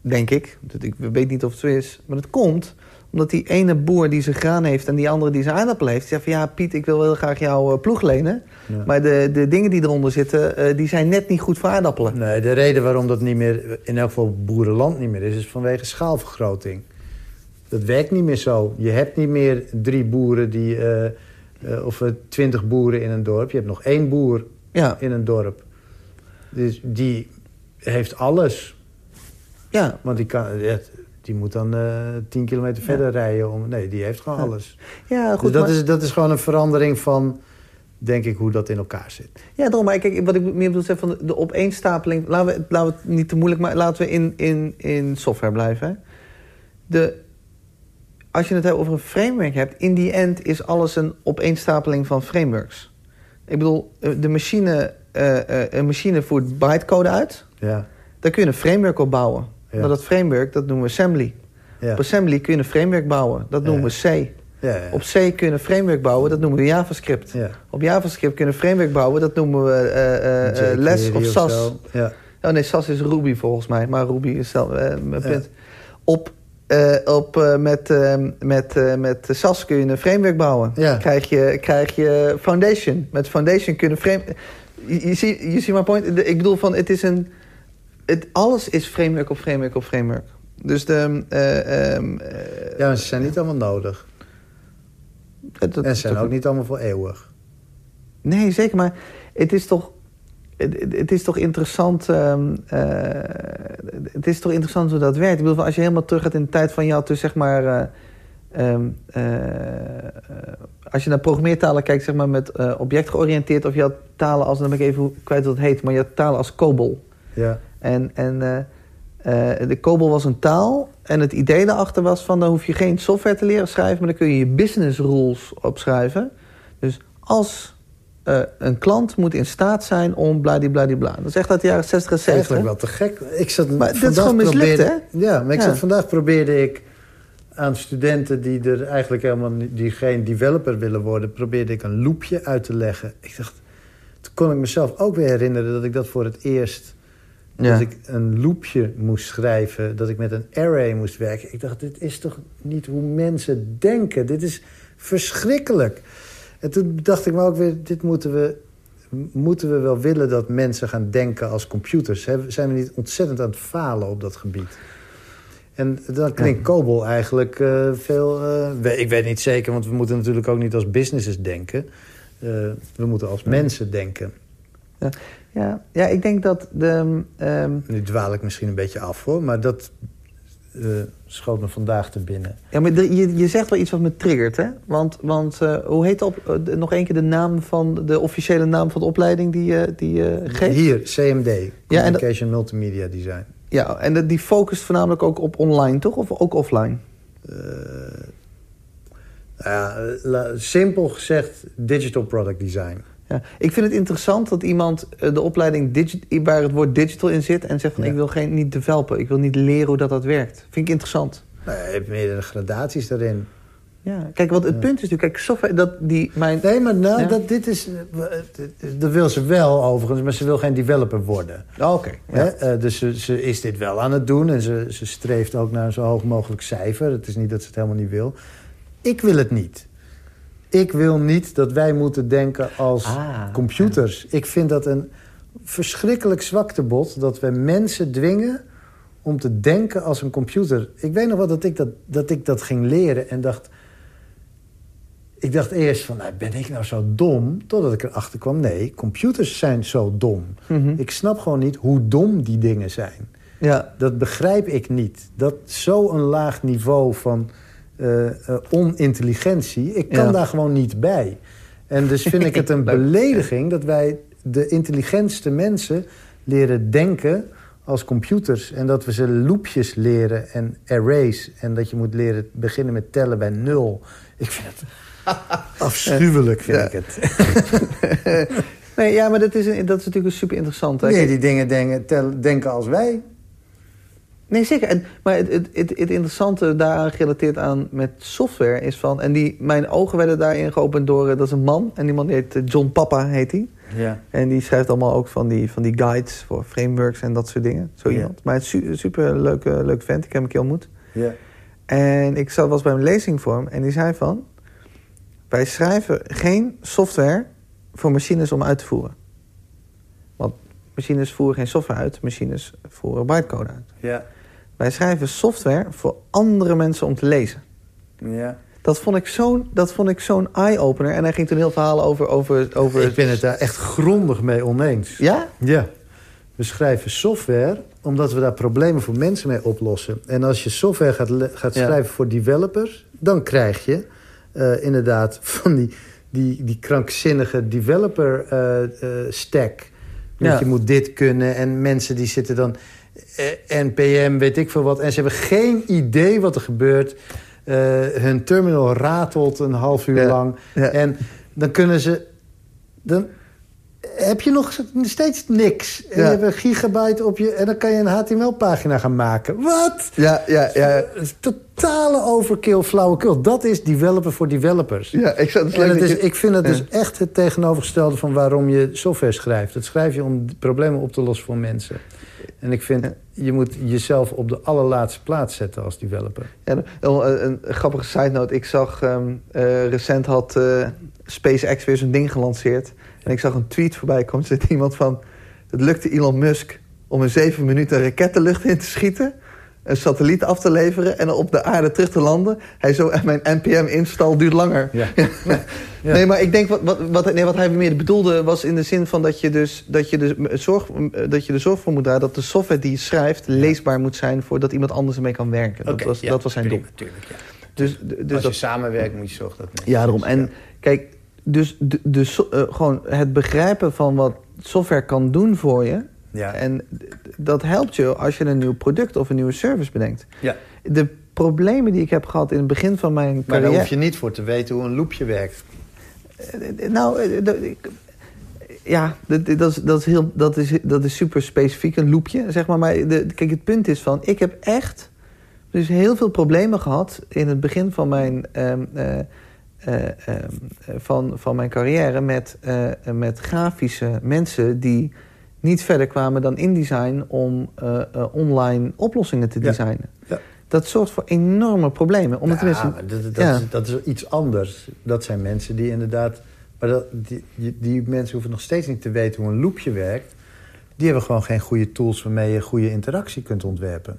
Denk ik. Ik weet niet of het zo is. Maar het komt omdat die ene boer die zijn graan heeft... en die andere die zijn aardappel heeft... zegt van ja, Piet, ik wil heel graag jouw eh, ploeg lenen... Ja. maar de, de dingen die eronder zitten... eh, die zijn net niet goed voor aardappelen. Nee, de reden waarom dat niet meer, in elk geval boerenland niet meer is, is vanwege schaalvergroting. Dat werkt niet meer zo. Je hebt niet meer drie boeren die, eh, of twintig boeren in een dorp. Je hebt nog één boer Ja, in een dorp. Dus die heeft alles. ja. Want die, kan, die moet dan eh tien kilometer verder rijden. Om, nee, die heeft gewoon Ja. alles. ja goed. dus dat, maar- is, dat is gewoon een verandering van, denk ik, hoe dat in elkaar zit. Ja, daarom. Maar kijk, wat ik meer zeggen van de, opeenstapeling... Laten we, laten we het niet te moeilijk maken. Laten we in, in, in software blijven. hè. De, als je het hebt over een framework hebt... in die end is alles een opeenstapeling van frameworks. Ik bedoel, eh, de machine, eh, eh, een machine voert bytecode uit. Ja, Daar kun je een framework op bouwen. Ja. Maar dat framework, dat noemen we assembly. Ja. Op assembly kun je een framework bouwen. Dat noemen we C. Op C kun je een framework bouwen. Dat noemen we JavaScript. Ja. Op JavaScript kun je een framework bouwen. Dat noemen we eh, Les of SAS. Oh nee, SAS is Ruby volgens mij. Maar Ruby is zelf, mijn punt. Op, op, met, met, met SAS kun je een framework bouwen. Ja. Krijg, je, krijg je Foundation. Met Foundation kun je frame... Je, ziet mijn point? De- Ik bedoel van, het is een... Het, alles is framework op framework op framework. Dus de... eh, eh, ja, maar ze zijn niet allemaal nodig. het- En ze zijn ook niet allemaal voor eeuwig. Nee, zeker. Maar het is toch, het, is toch interessant. ehm, eh, het is toch interessant hoe dat werkt. Ik bedoel, als je helemaal terug gaat in de tijd van je had dus zeg maar. Eh, ehm, eh, eh, als je naar programmeertalen kijkt, zeg maar met eh objectgeoriënteerd, of je had talen als, dan ben ik even kwijt wat het heet, maar je had talen als COBOL. Ja. En, en de COBOL was een taal. En het idee daarachter was van... dan hoef je geen software te leren schrijven... maar dan kun je je business rules opschrijven. Dus als een klant moet in staat zijn om bladibladibla. Dat is echt uit de jaren 60 en 70. Eigenlijk wel te gek. Ik zat Maar dit is vandaag gewoon mislukt, probeerde- Ja, maar ik Ja. zat vandaag probeerde ik aan studenten die er eigenlijk helemaal die geen developer willen worden, probeerde ik een loopje uit te leggen. Ik dacht, toen kon ik mezelf ook weer herinneren dat ik dat voor het eerst Ja. dat ik een loopje moest schrijven, dat ik met een array moest werken. Ik dacht, dit is toch niet hoe mensen denken? Dit is verschrikkelijk. En toen dacht ik me ook weer, dit moeten we, moeten we wel willen dat mensen gaan denken als computers. Zijn we niet ontzettend aan het falen op dat gebied? En dan klinkt COBOL eigenlijk eh, veel... eh, ik weet niet zeker, want we moeten natuurlijk ook niet als businesses denken. Eh, we moeten als mensen denken. Ja, ja, ik denk dat de... ehm, Nu dwaal ik misschien een beetje af hoor, maar dat schoot me vandaag te binnen. ja, maar de- je, je zegt wel iets wat me triggert, hè? Want, want hoe heet op, nog één keer de naam van... de officiële naam van de opleiding die je die, geeft? Hier, CMD, Ja, Communication Multimedia Design. Ja, en die focust voornamelijk ook op online, toch? Of ook offline? Ja, la- simpel gezegd, digital product design. Ja. Ik vind het interessant dat iemand eh, de opleiding waar het woord digital in zit... en zegt van Ja. ik wil geen, niet developen, ik wil niet leren hoe dat, dat werkt. Vind ik interessant. Nou, je hebt meerdere gradaties daarin. Ja. Kijk, wat het Ja. punt is natuurlijk... Kijk, software, dat die, mijn... Nee, maar nou, Ja. dat, dit is, eh, dat wil ze wel overigens, maar ze wil geen developer worden. Oh, Oké. Ja. Eh, dus ze, ze is dit wel aan het doen en ze, ze streeft ook naar een zo hoog mogelijk cijfer. Het is niet dat ze het helemaal niet wil. Ik wil het niet. Ik wil niet dat wij moeten denken als Ah, computers. Ik vind dat een verschrikkelijk zwaktebod dat we mensen dwingen om te denken als een computer. Ik weet nog wel dat ik dat, dat, ik dat ging leren en dacht... Ik dacht eerst van, nou, ben ik nou zo dom? Totdat ik erachter kwam, nee, computers zijn zo dom. Mhm. Ik snap gewoon niet hoe dom die dingen zijn. ja. Dat begrijp ik niet. Dat zo'n laag niveau van eh, onintelligentie... ik kan Ja. daar gewoon niet bij. En dus vind ik het [LAUGHS] een belediging... dat wij de intelligentste mensen leren denken als computers. En dat we ze loopjes leren en arrays. En dat je moet leren beginnen met tellen bij nul. Ik vind het [LAUGHS] afschuwelijk, vind ik het. [LAUGHS] Nee, ja, maar dat is, een- dat is natuurlijk super interessant. hè. Nee, die dingen denken, tel- denken als wij. Nee, zeker. En, maar het, het, het, het interessante daaraan gerelateerd aan met software is van... en die, mijn ogen werden daarin geopend door... eh, dat is een man, en die man heet eh, John Papa, heet hij. Ja. En die schrijft allemaal ook van die, van die guides voor frameworks en dat soort dingen. Zo Ja. iemand. Maar het is su- super leuke, leuk vent. Ik heb hem een keer ontmoet. ja. En ik zat, was bij een lezing voor hem en die zei van... wij schrijven geen software voor machines om uit te voeren. Want machines voeren geen software uit, machines voeren bytecode uit. Ja. Wij schrijven software voor andere mensen om te lezen. ja. Dat vond ik zo'n dat vond ik zo'n eye-opener. En hij ging toen heel verhalen over... over, over Ik ben het daar echt grondig mee oneens. Ja? Ja. We schrijven software omdat we daar problemen voor mensen mee oplossen. En als je software gaat, gaat Ja. schrijven voor developers... dan krijg je eh, inderdaad [LAUGHS] van die, die, die krankzinnige developer eh, eh, stack. Ja. je moet dit kunnen en mensen die zitten dan... NPM, weet ik veel wat. En ze hebben geen idee wat er gebeurt. Hun terminal ratelt een half uur Ja. lang. Ja. En dan kunnen ze... Dan heb je nog steeds niks. En Ja. je hebt een gigabyte op je... En dan kan je een HTML-pagina gaan maken. Wat? Ja, ja, ja. Totale overkill flauwekul. Dat is developer voor developers. Ja, ik, zou, het is, ik vind het dus echt het tegenovergestelde van waarom je software schrijft. Dat schrijf je om problemen op te lossen voor mensen. En ik vind, je moet jezelf op de allerlaatste plaats zetten als developer. Ja, een, een, grappige side note. Ik zag, um, uh, recent had uh, SpaceX weer zo'n ding gelanceerd. En ik zag een tweet voorbij komen. Er zit iemand van, het lukte Elon Musk om in zeven minuten een raket de lucht in te schieten een satelliet af te leveren en op de aarde terug te landen. Hij zo, mijn NPM-install duurt langer. [LAUGHS] Ja. ja. Nee, maar ik denk wat, wat, wat, nee, wat hij meer bedoelde was in de zin van dat je, dus, dat, je dus zorg, dat je er zorg voor moet dragen dat de software die je schrijft leesbaar moet zijn voordat iemand anders ermee kan werken. dat, was, dat was zijn doel. Natuurlijk, ja. Dus, dus Als je samenwerkt moet je zorgen dat Ja, daarom. En kijk, dus, dus uh, gewoon het begrijpen van wat software kan doen voor je ja. En dat helpt je als je een nieuw product of een nieuwe service bedenkt. Ja. De problemen die ik heb gehad in het begin van mijn carrière... Maar daar hoef je niet voor te weten hoe een loopje werkt. Eh, nou, eh, ja, dat, dat, is, dat, is heel, dat, is, dat is super specifiek, een loopje, zeg maar. Maar de, kijk, het punt is van, ik heb echt dus heel veel problemen gehad... in het begin van mijn, uh, uh, van, van mijn carrière met, met grafische mensen... die niet verder kwamen dan InDesign om uh, online oplossingen te designen. Ja. Dat zorgt voor enorme problemen. Om ja, dat, dat, is, dat, is, iets anders. Dat zijn mensen die inderdaad... Maar dat, die, die, mensen hoeven nog steeds niet te weten hoe een loopje werkt. Die hebben gewoon geen goede tools waarmee je goede interactie kunt ontwerpen.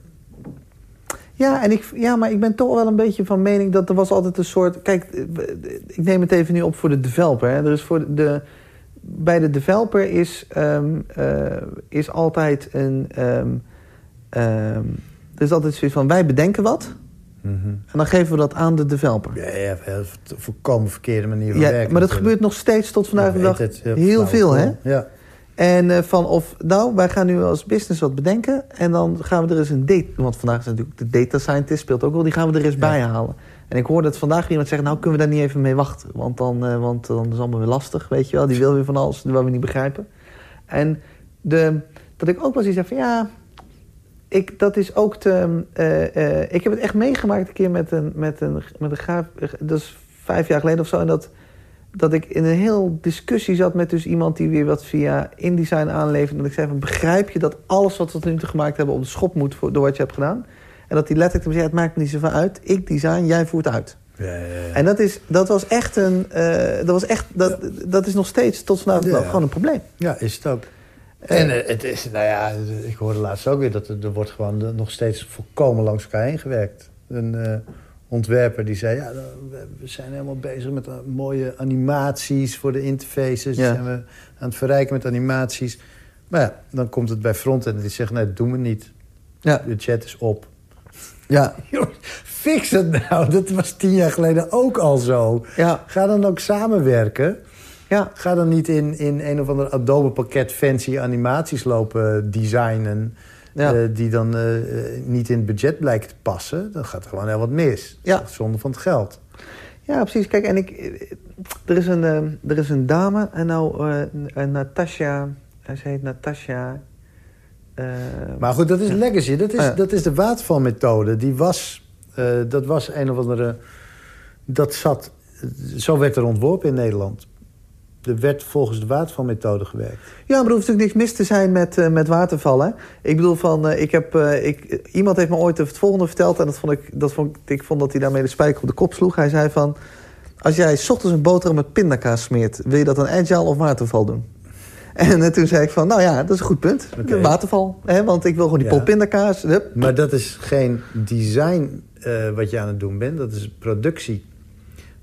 Ja, en ik, ja, maar ik ben toch wel een beetje van mening dat er was altijd een soort... Kijk, ik neem het even nu op voor de developer. Hè. Er is voor de bij de developer is, um, uh, is altijd een. Um, um, er is altijd zoiets van: wij bedenken wat. Mm -hmm. En dan geven we dat aan de developer. Ja, ja volkomen verkeerde manier van ja, werken. Maar dat gebeurt nog steeds tot vandaag de dag het, heel veel, hè? Ja. En uh, van of, nou, wij gaan nu als business wat bedenken... en dan gaan we er eens een date... want vandaag is natuurlijk de data scientist speelt ook wel... die gaan we er eens ja. bij halen. En ik hoorde het vandaag iemand zeggen... nou, kunnen we daar niet even mee wachten? Want dan, uh, want dan is het allemaal weer lastig, weet je wel. Die wil weer van alles wat we niet begrijpen. En de, dat ik ook wel eens zeg van... ja, ik, dat is ook te... Uh, uh, ik heb het echt meegemaakt een keer met een, met een, met een graaf... dat is vijf jaar geleden of zo... en dat, dat ik in een heel discussie zat met dus iemand... die weer wat via InDesign aanleverde. En dat ik zei van... begrijp je dat alles wat we tot nu toe gemaakt hebben... op de schop moet voor, door wat je hebt gedaan... En dat hij letterlijk zei, het maakt me niet zoveel uit. Ik design, jij voert uit. Ja, ja, ja. En dat, is, dat was echt een... Uh, dat, was echt, dat, dat is nog steeds tot vandaag gewoon een probleem. Ja, is het ook. En uh, het is, nou ja, ik hoorde laatst ook weer... dat er, er wordt gewoon nog steeds volkomen langs elkaar heen gewerkt. Een uh, ontwerper die zei... ja, we zijn helemaal bezig met mooie animaties voor de interfaces. Ja. Zijn we aan het verrijken met animaties. Maar ja, dan komt het bij frontend en die zegt... nee, dat doen we niet. Ja. De chat is op. Ja. [LAUGHS] Fix het nou. Dat was tien jaar geleden ook al zo. Ja. Ga dan ook samenwerken. Ja. Ga dan niet in, in een of ander Adobe-pakket fancy animaties lopen designen... Ja. Uh, die dan uh, niet in het budget blijken te passen. Dan gaat er gewoon heel wat mis. Ja. Zonde van het geld. Ja, precies. Kijk, en ik, er, is een, er is een dame, en nou, Natasha, ze heet Natasha uh, maar goed, dat is legacy. Dat is, uh, dat is de watervalmethode. Die was, uh, dat was een of andere... Dat zat... Zo werd er ontworpen in Nederland. Er werd volgens de watervalmethode gewerkt. Ja, maar er hoeft natuurlijk niks mis te zijn met, uh, met watervallen. Ik bedoel van, uh, ik heb, uh, ik, iemand heeft me ooit het volgende verteld... en dat vond ik, dat vond, ik vond dat hij daarmee de spijker op de kop sloeg. Hij zei van, als jij s ochtends een boterham met pindakaas smeert... wil je dat een agile of waterval doen? [LAUGHS] En toen zei ik van, nou ja, dat is een goed punt. Okay. Waterval, hè, want ik wil gewoon die ja. pol pindakaas. Hup. Maar dat is geen design wat je aan het doen bent. Dat is productie.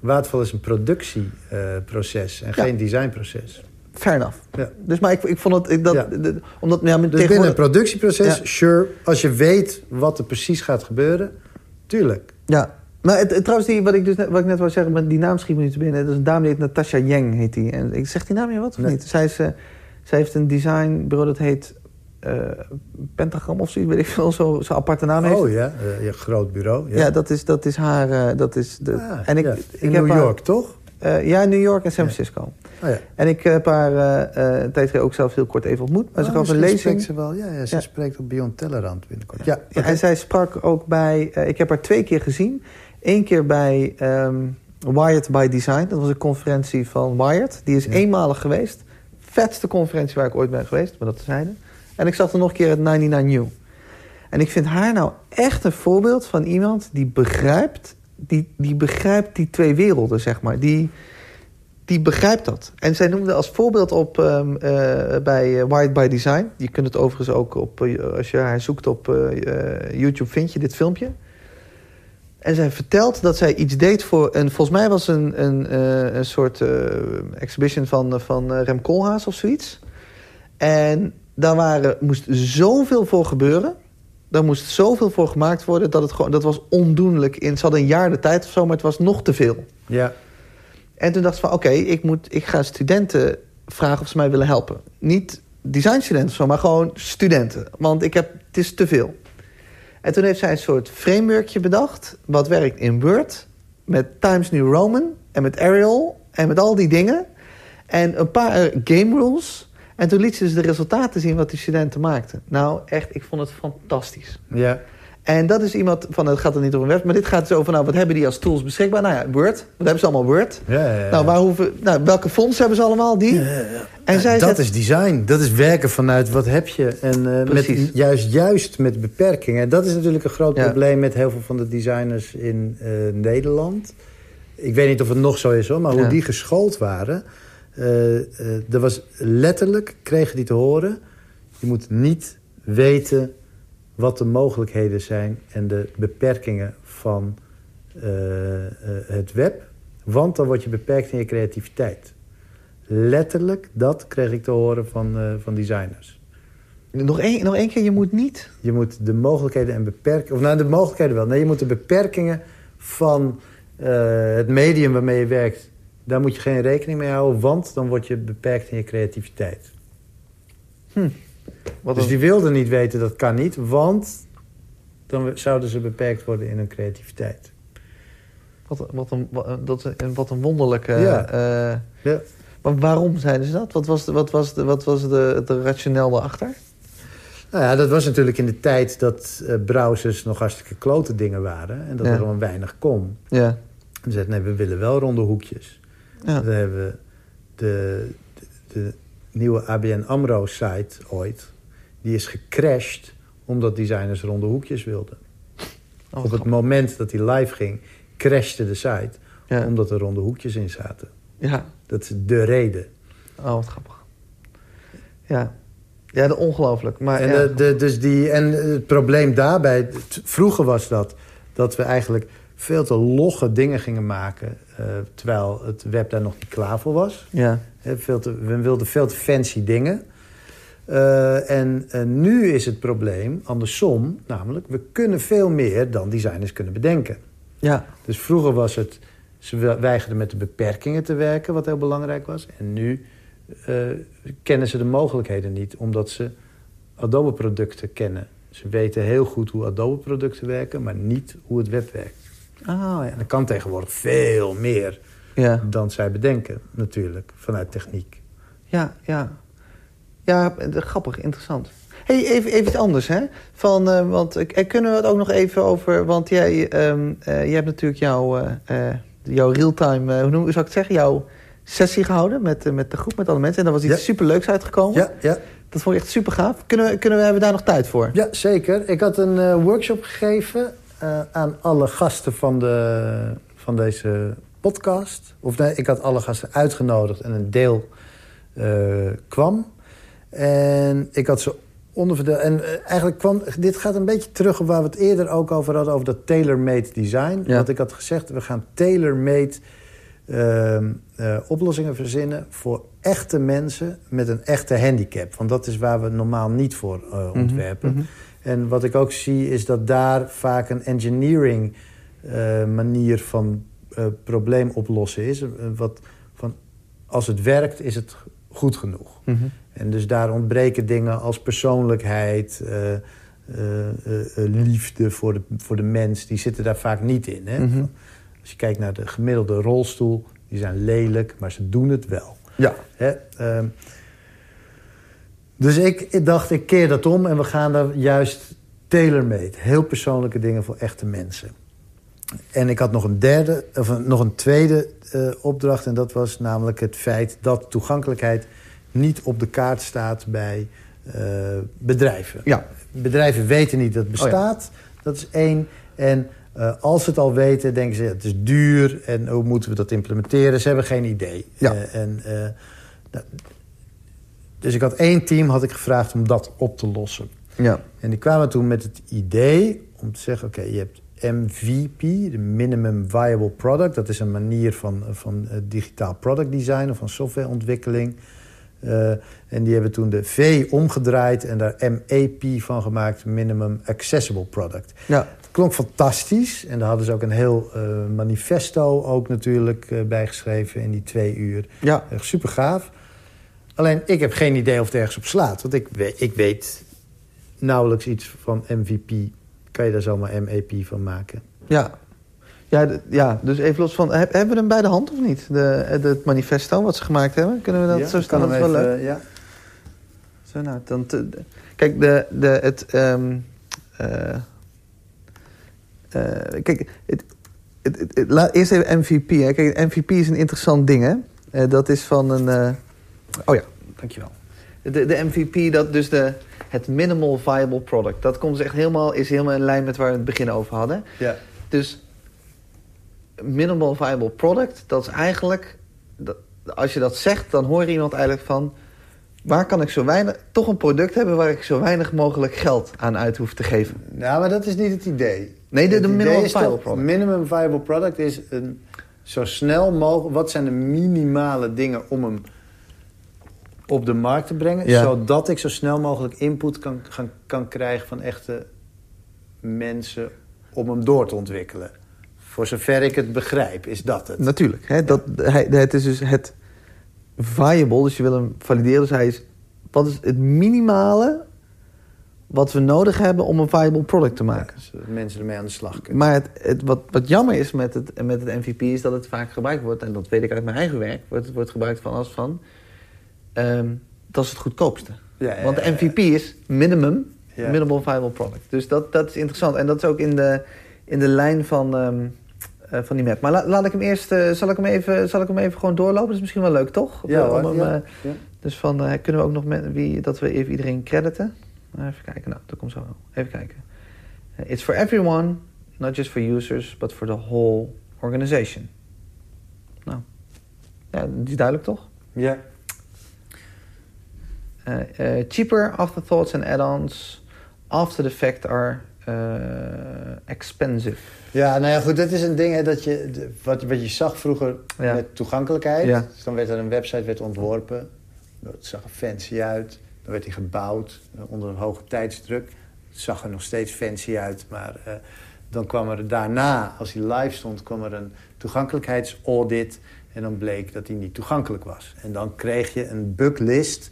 Waterval is een productieproces uh, en ja. geen designproces. Fair enough. Ja. Dus maar ik, ik vond het... Ik, dat, ja. de, omdat, ja, dus binnen een productieproces, sure. Als je weet wat er precies gaat gebeuren, tuurlijk. Ja, maar het, het, trouwens, die, wat, ik dus net, wat ik net wou zeggen, met die naam schiet me niet binnen. Dat is een dame die heet Natasha Yang, heet die. En ik zeg die naam je wat of nee. niet? Zij, is, uh, zij heeft een designbureau dat heet Pentagram of zoiets, weet ik veel. Zo'n zo aparte naam heeft. Oh ja, uh, ja groot bureau. Ja, ja dat, is, dat is haar... dat is de, ah, en ik, ja. In ik New York, haar, toch? ja, New York en San Francisco. Oh, ja. En ik heb haar uh, een tijd ook zelf heel kort even ontmoet. Maar oh, ze gaf een lezing. Spreekt ze wel. Ja, ja ze ja. spreekt op Beyond Tellerrand binnenkort. Ja, okay. en zij sprak ook bij... Uh, ik heb haar twee keer gezien. Eén keer bij um, Wired by Design. Dat was een conferentie van Wired. Die is eenmalig geweest. Vetste conferentie waar ik ooit ben geweest. Maar dat terzijde. En ik zag er nog een keer het 99 New. En ik vind haar nou echt een voorbeeld van iemand die begrijpt... Die, die begrijpt die twee werelden, zeg maar. Die, die begrijpt dat. En zij noemde als voorbeeld op um, uh, bij uh, Wired by Design... je kunt het overigens ook op... Uh, als je haar zoekt op YouTube vind je dit filmpje... En zij vertelt dat zij iets deed voor... En volgens mij was een, een, een soort exhibition van, van Rem Koolhaas of zoiets. En daar waren, moest zoveel voor gebeuren. Daar moest zoveel voor gemaakt worden. Dat, het gewoon, dat was ondoenlijk. In, ze hadden een jaar de tijd of zo, maar het was nog te veel. Ja. En toen dacht ze van, oké, okay, ik ik, ik ga studenten vragen of ze mij willen helpen. Niet designstudenten of zo, maar gewoon studenten. Want ik heb, het is te veel. En toen heeft zij een soort frameworkje bedacht... wat werkt in Word, met Times New Roman... en met Arial en met al die dingen. En een paar game rules. En toen liet ze dus de resultaten zien wat die studenten maakten. Nou, echt, ik vond het fantastisch. Ja. En dat is iemand van, het gaat er niet over een web... maar dit gaat dus over, nou, wat hebben die als tools beschikbaar? Nou ja, Word. Wat hebben ze allemaal Word? Ja, ja, ja. Nou, waar hoeven, nou, welke fonts hebben ze allemaal? Die? Ja, ja, En zij dat zet... is design. Dat is werken vanuit wat heb je. En uh, met, juist, juist met beperkingen. Dat is natuurlijk een groot probleem met heel veel van de designers in uh, Nederland. Ik weet niet of het nog zo is hoor, maar hoe die geschoold waren... Uh, er was letterlijk, kregen die te horen... je moet niet weten wat de mogelijkheden zijn en de beperkingen van uh, uh, het web. Want dan word je beperkt in je creativiteit. Letterlijk, dat kreeg ik te horen van, uh, van designers. Nog één, nog één keer, je moet niet... Je moet de mogelijkheden en beperkingen... Of nou, de mogelijkheden wel. Nee, je moet de beperkingen van het medium waarmee je werkt... daar moet je geen rekening mee houden... want dan word je beperkt in je creativiteit. Hm. Wat dus die wilden niet weten, dat kan niet, want dan zouden ze beperkt worden in hun creativiteit. Wat, wat, een, wat, wat een wonderlijke... Ja. Uh, ja. Maar waarom zeiden ze dat? Wat was de, wat was de, wat was de, de rationeel daarachter? Nou ja, dat was natuurlijk in de tijd dat uh, browsers nog hartstikke klote dingen waren. En dat Ja. er gewoon weinig kon. Ja. En ze zeiden, nee, we willen wel ronde hoekjes. Ja. Dan hebben we de, de, de nieuwe ABN AMRO-site ooit. Die is gecrashed omdat designers ronde hoekjes wilden. Oh, Op het moment dat die live ging, crashte de site. Ja. Omdat er ronde hoekjes in zaten. Ja. Dat is de reden. Oh, wat grappig. Ja. Ja, de ongelooflijk. Maar En, ja. de, de, dus die, en het probleem daarbij... Vroeger was dat dat we eigenlijk veel te logge dingen gingen maken... eh, terwijl het web daar nog niet klaar voor was. ja. Veel te, we wilden veel te fancy dingen. Eh, en nu is het probleem andersom. Namelijk, we kunnen veel meer dan designers kunnen bedenken. Ja. Dus vroeger was het... Ze weigerden met de beperkingen te werken, wat heel belangrijk was. En nu eh, kennen ze de mogelijkheden niet, omdat ze Adobe-producten kennen. Ze weten heel goed hoe Adobe-producten werken, maar niet hoe het web werkt. Oh, En dat kan tegenwoordig veel meer ja. dan zij bedenken, natuurlijk, vanuit techniek. Ja, ja. Ja, grappig, interessant. Hey, even, even iets anders, hè? Van, eh, want eh, kunnen we het ook nog even over... Want jij, ehm, eh, jij hebt natuurlijk jouw, jouw real-time... hoe noem, zou ik het zeggen? Jouw sessie gehouden met, met de groep, met alle mensen. En daar was iets Ja. superleuks uitgekomen. Ja, ja. Dat vond ik echt super gaaf. Kunnen we, kunnen we, hebben we daar nog tijd voor? ja zeker. Ik had een workshop gegeven eh, aan alle gasten van, de, van deze podcast. Of nee, ik had alle gasten uitgenodigd en een deel eh, kwam. En ik had ze onderverdeeld. En eh, eigenlijk kwam... Dit gaat een beetje terug op waar we het eerder ook over hadden... over dat tailor-made design. Ja. Want ik had gezegd, we gaan tailor-made ehm, eh, oplossingen verzinnen... voor echte mensen met een echte handicap. Want dat is waar we normaal niet voor eh, ontwerpen. mhm. En wat ik ook zie is dat daar vaak een engineering eh, manier van eh, probleem oplossen is. Eh, wat van, als het werkt, is het goed genoeg. Mhm. En dus daar ontbreken dingen als persoonlijkheid, liefde voor de, voor de mens. Die zitten daar vaak niet in. Hè? Mhm. Als je kijkt naar de gemiddelde rolstoel, die zijn lelijk, maar ze doen het wel. Ja. Hè? ehm, dus ik, dacht, ik keer dat om en we gaan daar juist tailor-made. Heel persoonlijke dingen voor echte mensen. En ik had nog een derde, of een, nog een tweede eh, opdracht. En dat was namelijk het feit dat toegankelijkheid niet op de kaart staat bij eh, bedrijven. Ja. Bedrijven weten niet dat het bestaat. Dat is één. En eh, als ze het al weten, denken ze... het is duur en hoe moeten we dat implementeren? Ze hebben geen idee. Ja. En, nou, dus ik had één team had ik gevraagd om dat op te lossen. Ja. En die kwamen toen met het idee om te zeggen... oké, je hebt MVP, de Minimum Viable Product. Dat is een manier van, van eh, digitaal product design of van softwareontwikkeling. Eh, en die hebben toen de V omgedraaid en daar MAP van gemaakt. Minimum Accessible Product. Ja. Het klonk fantastisch. En daar hadden ze ook een heel eh, manifesto ook natuurlijk eh, bijgeschreven in die twee uur. Ja. Super gaaf. Alleen, ik heb geen idee of het ergens op slaat. Want ik weet, ik weet nauwelijks iets van MVP. Kan je daar zomaar MAP van maken? Ja. Ja, ja, dus even los van... heb- hebben we hem bij de hand of niet? De, de, het manifesto wat ze gemaakt hebben? Kunnen we dat Ja, zo kan Dat is wel even, leuk. Ja. Zo, nou, dan te- de- kijk, de, de, het... ehm, eh, eh, kijk, het, het, het, het- laat eerst even MVP. Hè. Kijk, MVP is een interessant ding, hè. Eh, dat is van een... eh, oh ja, dankjewel. De, de MVP, dat dus de, het minimal viable product. Dat komt dus echt helemaal, is helemaal in lijn met waar we het begin over hadden. Ja. Dus minimal viable product, dat is eigenlijk... Dat, als je dat zegt, dan hoor je iemand eigenlijk van... waar kan ik zo weinig... toch een product hebben waar ik zo weinig mogelijk geld aan uit hoef te geven. Nou, maar dat is niet het idee. Nee, de- de minimum viable product. Minimum viable product is een zo snel mogelijk... Wat zijn de minimale dingen om hem op de markt te brengen... Ja. zodat ik zo snel mogelijk input kan, gaan, kan krijgen van echte mensen... om hem door te ontwikkelen. Voor zover ik het begrijp, is dat het. Natuurlijk. Hè, dat, hij, het is dus het viable, dus je wil hem valideren. Dus hij is, wat is het minimale wat we nodig hebben om een viable product te maken? Ja, zodat mensen ermee aan de slag kunnen. Maar het, het, wat, wat jammer is met het, met het MVP is dat het vaak gebruikt wordt, en dat weet ik uit mijn eigen werk, wordt, het wordt gebruikt van als van, ehm, dat is het goedkoopste. Ja, ja, Want de. MVP is minimum, minimal viable product. Dus dat, dat is interessant. En dat is ook in de, in de lijn van, ehm, eh, van die map. Maar la- laat ik hem eerst, eh, zal, ik hem even, zal ik hem even gewoon doorlopen? Dat is misschien wel leuk, toch? Ja, Om hoor, hem, eh. Dus van, kunnen we ook nog met wie, dat we even iedereen crediten? Nou, even kijken, nou, dat komt zo wel. Even kijken. It's for everyone, not just for users, but for the whole organization. Nou, ja, die is duidelijk toch? ja. Uh, uh, cheaper afterthoughts and add-ons after the fact are uh, expensive. Ja, nou ja, goed, dat is een ding hè, dat je, wat, wat je zag vroeger Ja. met toegankelijkheid. Ja. Dus dan werd er een website werd ontworpen. Het zag er fancy uit. Dan werd die gebouwd eh, onder een hoge tijdsdruk. Het zag er nog steeds fancy uit. Maar eh, dan kwam er daarna, als hij live stond, kwam er een toegankelijkheidsaudit. En dan bleek dat hij niet toegankelijk was. En dan kreeg je een buglist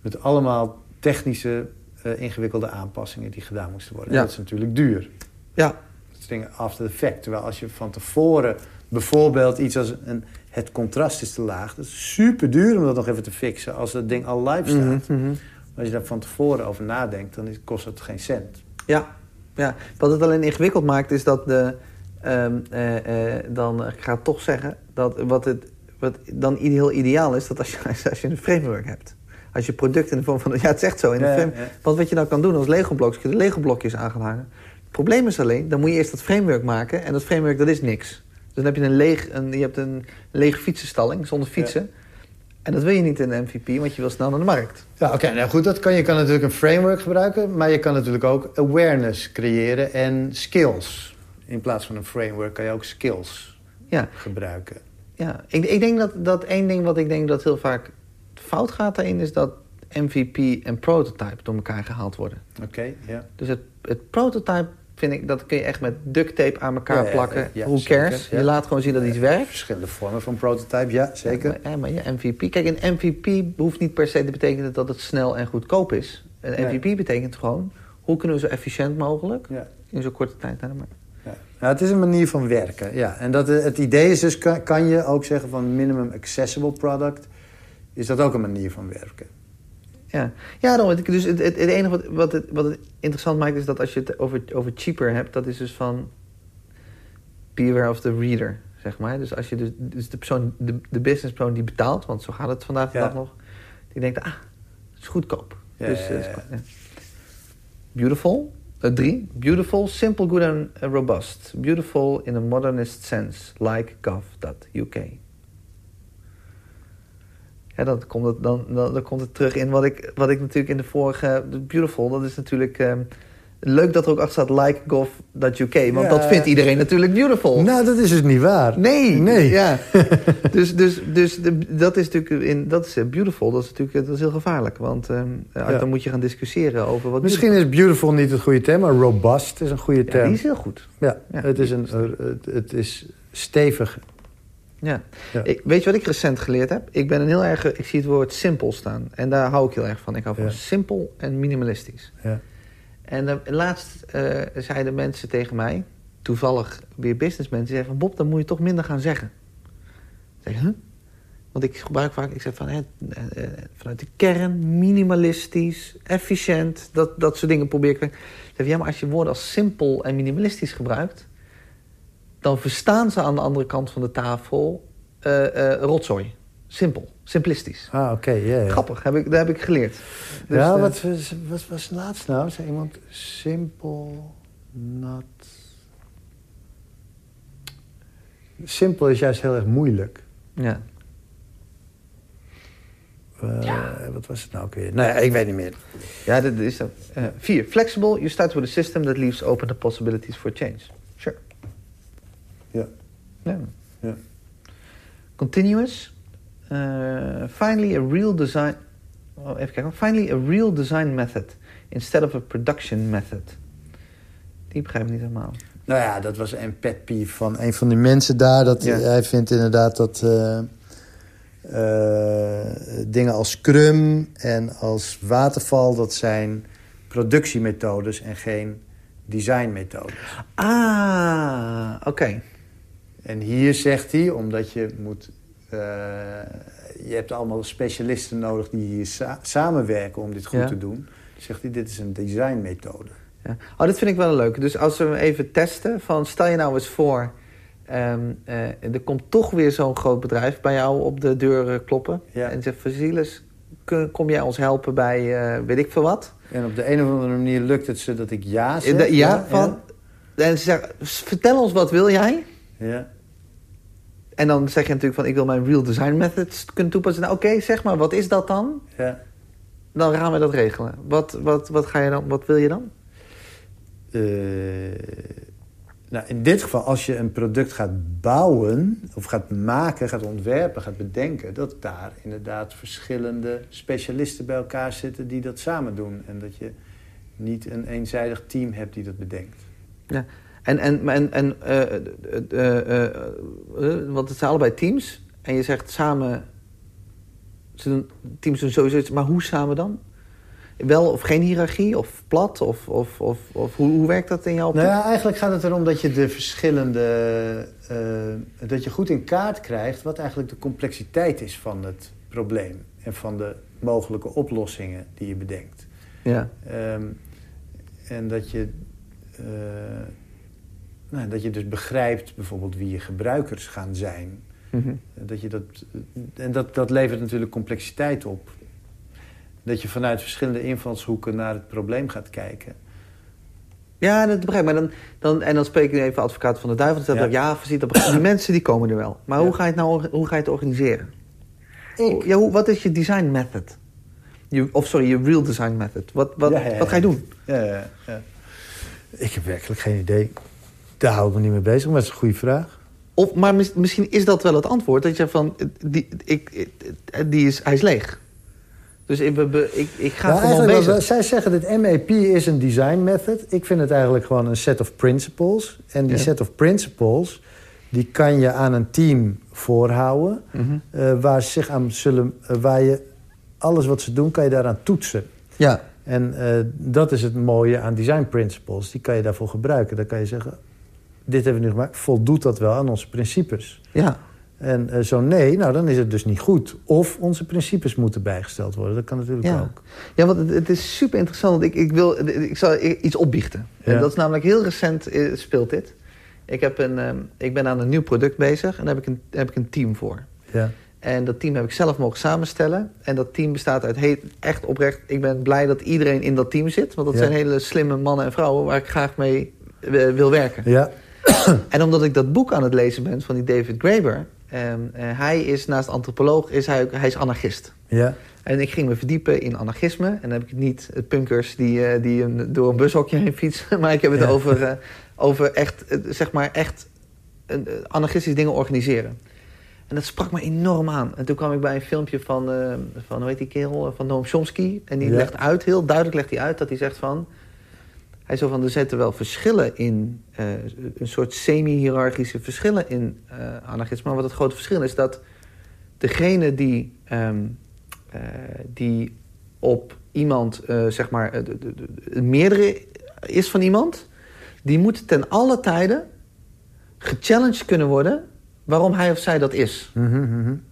met allemaal technische eh, ingewikkelde aanpassingen die gedaan moesten worden. Ja. En dat is natuurlijk duur. Ja, Dat is dingen after the fact. Terwijl als je van tevoren bijvoorbeeld iets als een, het contrast is te laag. Dat is super duur om dat nog even te fixen als dat ding al live staat. Mhm, mhm. Maar als je daar van tevoren over nadenkt, dan kost het geen cent. Ja, ja. Wat het alleen ingewikkeld maakt is dat de... ehm, eh, eh, dan, ik ga het toch zeggen, dat wat, het, wat dan heel ideaal is... dat als je, [LAUGHS] als je een framework hebt. Als je product in de vorm van... [LAUGHS] Ja, het echt zo. In de Ja, ja. Want wat je nou kan doen als Lego-blokjes... kun je de Lego-blokjes aan gaan hangen. Het probleem is alleen, dan moet je eerst dat framework maken... en dat framework, dat is niks. Dus dan heb je een leeg, een, je hebt een lege fietsenstalling zonder fietsen... En dat wil je niet in een MVP, want je wil snel naar de markt. Ja, oké. nou goed, dat kan, je kan natuurlijk een framework gebruiken. Maar je kan natuurlijk ook awareness creëren en skills. In plaats van een framework kan je ook skills Ja, gebruiken. Ja, ik, ik denk dat, dat één ding wat ik denk dat heel vaak fout gaat daarin... is dat MVP en prototype door elkaar gehaald worden. Oké, ja. Dus het, het prototype vind ik, dat kun je echt met duct tape aan elkaar Ja, ja, plakken. ja, ja, zeker, cares? ja. Je laat gewoon zien dat iets werkt. Verschillende vormen van prototype, ja, zeker. Ja, maar, ja, maar je MVP... Kijk, een MVP hoeft niet per se te betekenen dat het snel en goedkoop is. Een Nee. MVP betekent gewoon... hoe kunnen we zo efficiënt mogelijk Ja. in zo'n korte tijd naar de markt. Ja. Nou, het is een manier van werken, ja. En dat, het idee is dus, kan, kan je ook zeggen van minimum accessible product... is dat ook een manier van werken. Ja, ja dan, dus het, het, het enige wat, wat, het, wat het interessant maakt is dat als je het over, over cheaper hebt, dat is dus van beware of the reader, zeg maar. Dus als je dus, dus de persoon, de, de businesspersoon die betaalt, want zo gaat het vandaag de Ja. dag nog, die denkt, ah, het is goedkoop. Ja, dus, ja, eh. Beautiful, eh, drie, beautiful, simple, good and robust. Beautiful in a modernist sense, like gov.uk. Ja, dan komt, het, dan, dan, dan komt het terug in wat ik, wat ik natuurlijk in de vorige... Beautiful, dat is natuurlijk... ehm, leuk dat er ook achter staat like gov.uk. Want Ja. dat vindt iedereen natuurlijk beautiful. Nou, dat is dus niet waar. Nee. Nee. Ja. [LAUGHS] dus dus, dus de, dat is natuurlijk in, dat is eh, beautiful. Dat is natuurlijk dat is heel gevaarlijk. Want ehm, eh, Ja. dan moet je gaan discussiëren over wat Misschien is beautiful niet het goede term, maar robust is een goede term. Ja, die is heel goed. Ja, het, is een, eh, het, het is stevig. Ja. Ja. Ik, weet je wat ik recent geleerd heb? Ik ben een heel erg... Ik zie het woord simpel staan. En daar hou ik heel erg van. Ik hou van Ja. simpel en minimalistisch. Ja. En eh, laatst eh, zeiden mensen tegen mij... Toevallig weer businessmensen... Die zeiden van Bob, dan moet je toch minder gaan zeggen. Ik zeg, huh? Want ik gebruik vaak... Ik zeg van, hè, eh, vanuit de kern, minimalistisch, efficiënt. Dat, dat soort dingen probeer ik. Ik zeg, ja, maar als je woorden als simpel en minimalistisch gebruikt... dan verstaan ze aan de andere kant van de tafel eh, eh, rotzooi. Simpel, simplistisch. Ah, oké. ja, ja. Grappig, heb ik, dat heb ik geleerd. Dus, ja, eh, wat was, wat was het laatst nou? Zei iemand simpel, not... Simpel is juist heel erg moeilijk. ja. Eh, Wat was het nou ook weer? Nou ja, ik weet niet meer. Ja, dat is dat. Eh, vier. Flexible. You start with a system that leaves open the possibilities for change. Ja. Continuous. Eh, finally a real design... Oh, even kijken. Finally a real design method. Instead of a production method. Die begrijp ik niet helemaal. Nou ja, dat was een pet peeve van een van die mensen daar. Dat. Hij vindt inderdaad dat eh, eh, dingen als Scrum en als waterval... dat zijn productiemethodes en geen designmethodes. Ah, oké. En hier zegt hij, omdat je moet... eh, je hebt allemaal specialisten nodig die hier sa- samenwerken om dit goed Ja. te doen. Zegt hij, dit is een designmethode. Ja. Oh, dat vind ik wel leuk. Dus als we hem even testen, van stel je nou eens voor, ehm, eh, er komt toch weer zo'n groot bedrijf bij jou op de deur kloppen Ja. en zegt, Vasilis, kom jij ons helpen bij eh, weet ik veel wat? En op de een of andere manier lukt het ze dat ik ja zeg. Ja, van, en ze zeggen, vertel ons wat wil jij? Ja. En dan zeg je natuurlijk van, ik wil mijn real design methods kunnen toepassen. Nou, oké, zeg maar, wat is dat dan? ja. Dan gaan we dat regelen. Wat, wat, wat, ga je dan, wat wil je dan? Eh, nou, in dit geval, als je een product gaat bouwen, of gaat maken, gaat ontwerpen, gaat bedenken, dat daar inderdaad verschillende specialisten bij elkaar zitten die dat samen doen. En dat je niet een eenzijdig team hebt die dat bedenkt. Ja. En, en, en, en eh, eh, eh, want het zijn allebei teams. En je zegt samen, ze doen, teams doen sowieso iets, maar hoe samen dan? Wel of geen hiërarchie, of plat, of, of, of, of hoe, hoe werkt dat in jouw optiek? Nou ja, eigenlijk gaat het erom dat je de verschillende. dat je goed in kaart krijgt wat eigenlijk de complexiteit is van het probleem. En van de mogelijke oplossingen die je bedenkt. Ja. Ehm, en dat je. Nou, dat je dus begrijpt bijvoorbeeld wie je gebruikers gaan zijn. Mhm. Dat je dat, en dat, dat levert natuurlijk complexiteit op. Dat je vanuit verschillende invalshoeken naar het probleem gaat kijken. Ja, dat begrijp ik. Maar dan, dan, en dan spreek ik nu even advocaat van de duivel. Dan Ja. ja, dat begrijp ik. die mensen die komen er wel. Maar Ja. hoe ga je het nou hoe ga je het organiseren? Ik? Ja, hoe, wat is je design method? Je, of sorry, je real design method. Wat, wat, Ja, ja, ja. wat ga je doen? Ja, ja, ja. Ik heb werkelijk geen idee. Daar hou ik me niet mee bezig, maar dat is een goede vraag. Of, maar mis- misschien is dat wel het antwoord. Dat je van, die, ik, die is, hij is leeg. Dus ik, ik, ik ga Nou, gewoon bezig. zij zeggen dat MAP is een design method. Ik vind het eigenlijk gewoon een set of principles. En die Ja. set of principles, die kan je aan een team voorhouden. Mhm. eh, waar, ze zich aan zullen, eh, waar je alles wat ze doen, kan je daaraan toetsen. Ja, En eh, dat is het mooie aan design principles. Die kan je daarvoor gebruiken. Dan kan je zeggen, dit hebben we nu gemaakt. Voldoet dat wel aan onze principes? ja. En uh, zo nee, nou dan is het dus niet goed. Of onze principes moeten bijgesteld worden. Dat kan natuurlijk ja. ook. Ja, want het, het, is super interessant. Want ik, ik, wil, ik zal iets opbiechten. Ja. En dat is namelijk heel recent uh, speelt dit. Ik, heb een, um, ik ben aan een nieuw product bezig en daar heb ik een, heb ik een team voor. Ja. En dat team heb ik zelf mogen samenstellen. En dat team bestaat uit he echt oprecht... Ik ben blij dat iedereen in dat team zit. Want dat ja. zijn hele slimme mannen en vrouwen... waar ik graag mee uh, wil werken. Ja. [COUGHS] en omdat ik dat boek aan het lezen ben van die David Graeber... Um, uh, hij is naast antropoloog, is hij, ook, hij is anarchist. Ja. En ik ging me verdiepen in anarchisme. En dan heb ik het niet het punkers die, uh, die een, door een bushokje heen fietsen. [LAUGHS] Maar ik heb het ja. over, uh, over echt, zeg maar echt anarchistisch dingen organiseren. En dat sprak me enorm aan. En toen kwam ik bij een filmpje van, van hoe heet die kerel, van Noam Chomsky. En die ja. legt uit, heel duidelijk legt hij uit, dat hij zegt van... Hij zo van, er zitten wel verschillen in, uh, een soort semi-hierarchische verschillen in uh, anarchisme. Maar wat het grote verschil is, dat degene die, um, die op iemand, zeg maar, de, meerdere is van iemand... die moet ten alle tijden gechallenged kunnen worden waarom hij of zij dat is. Mm -hmm, mm -hmm.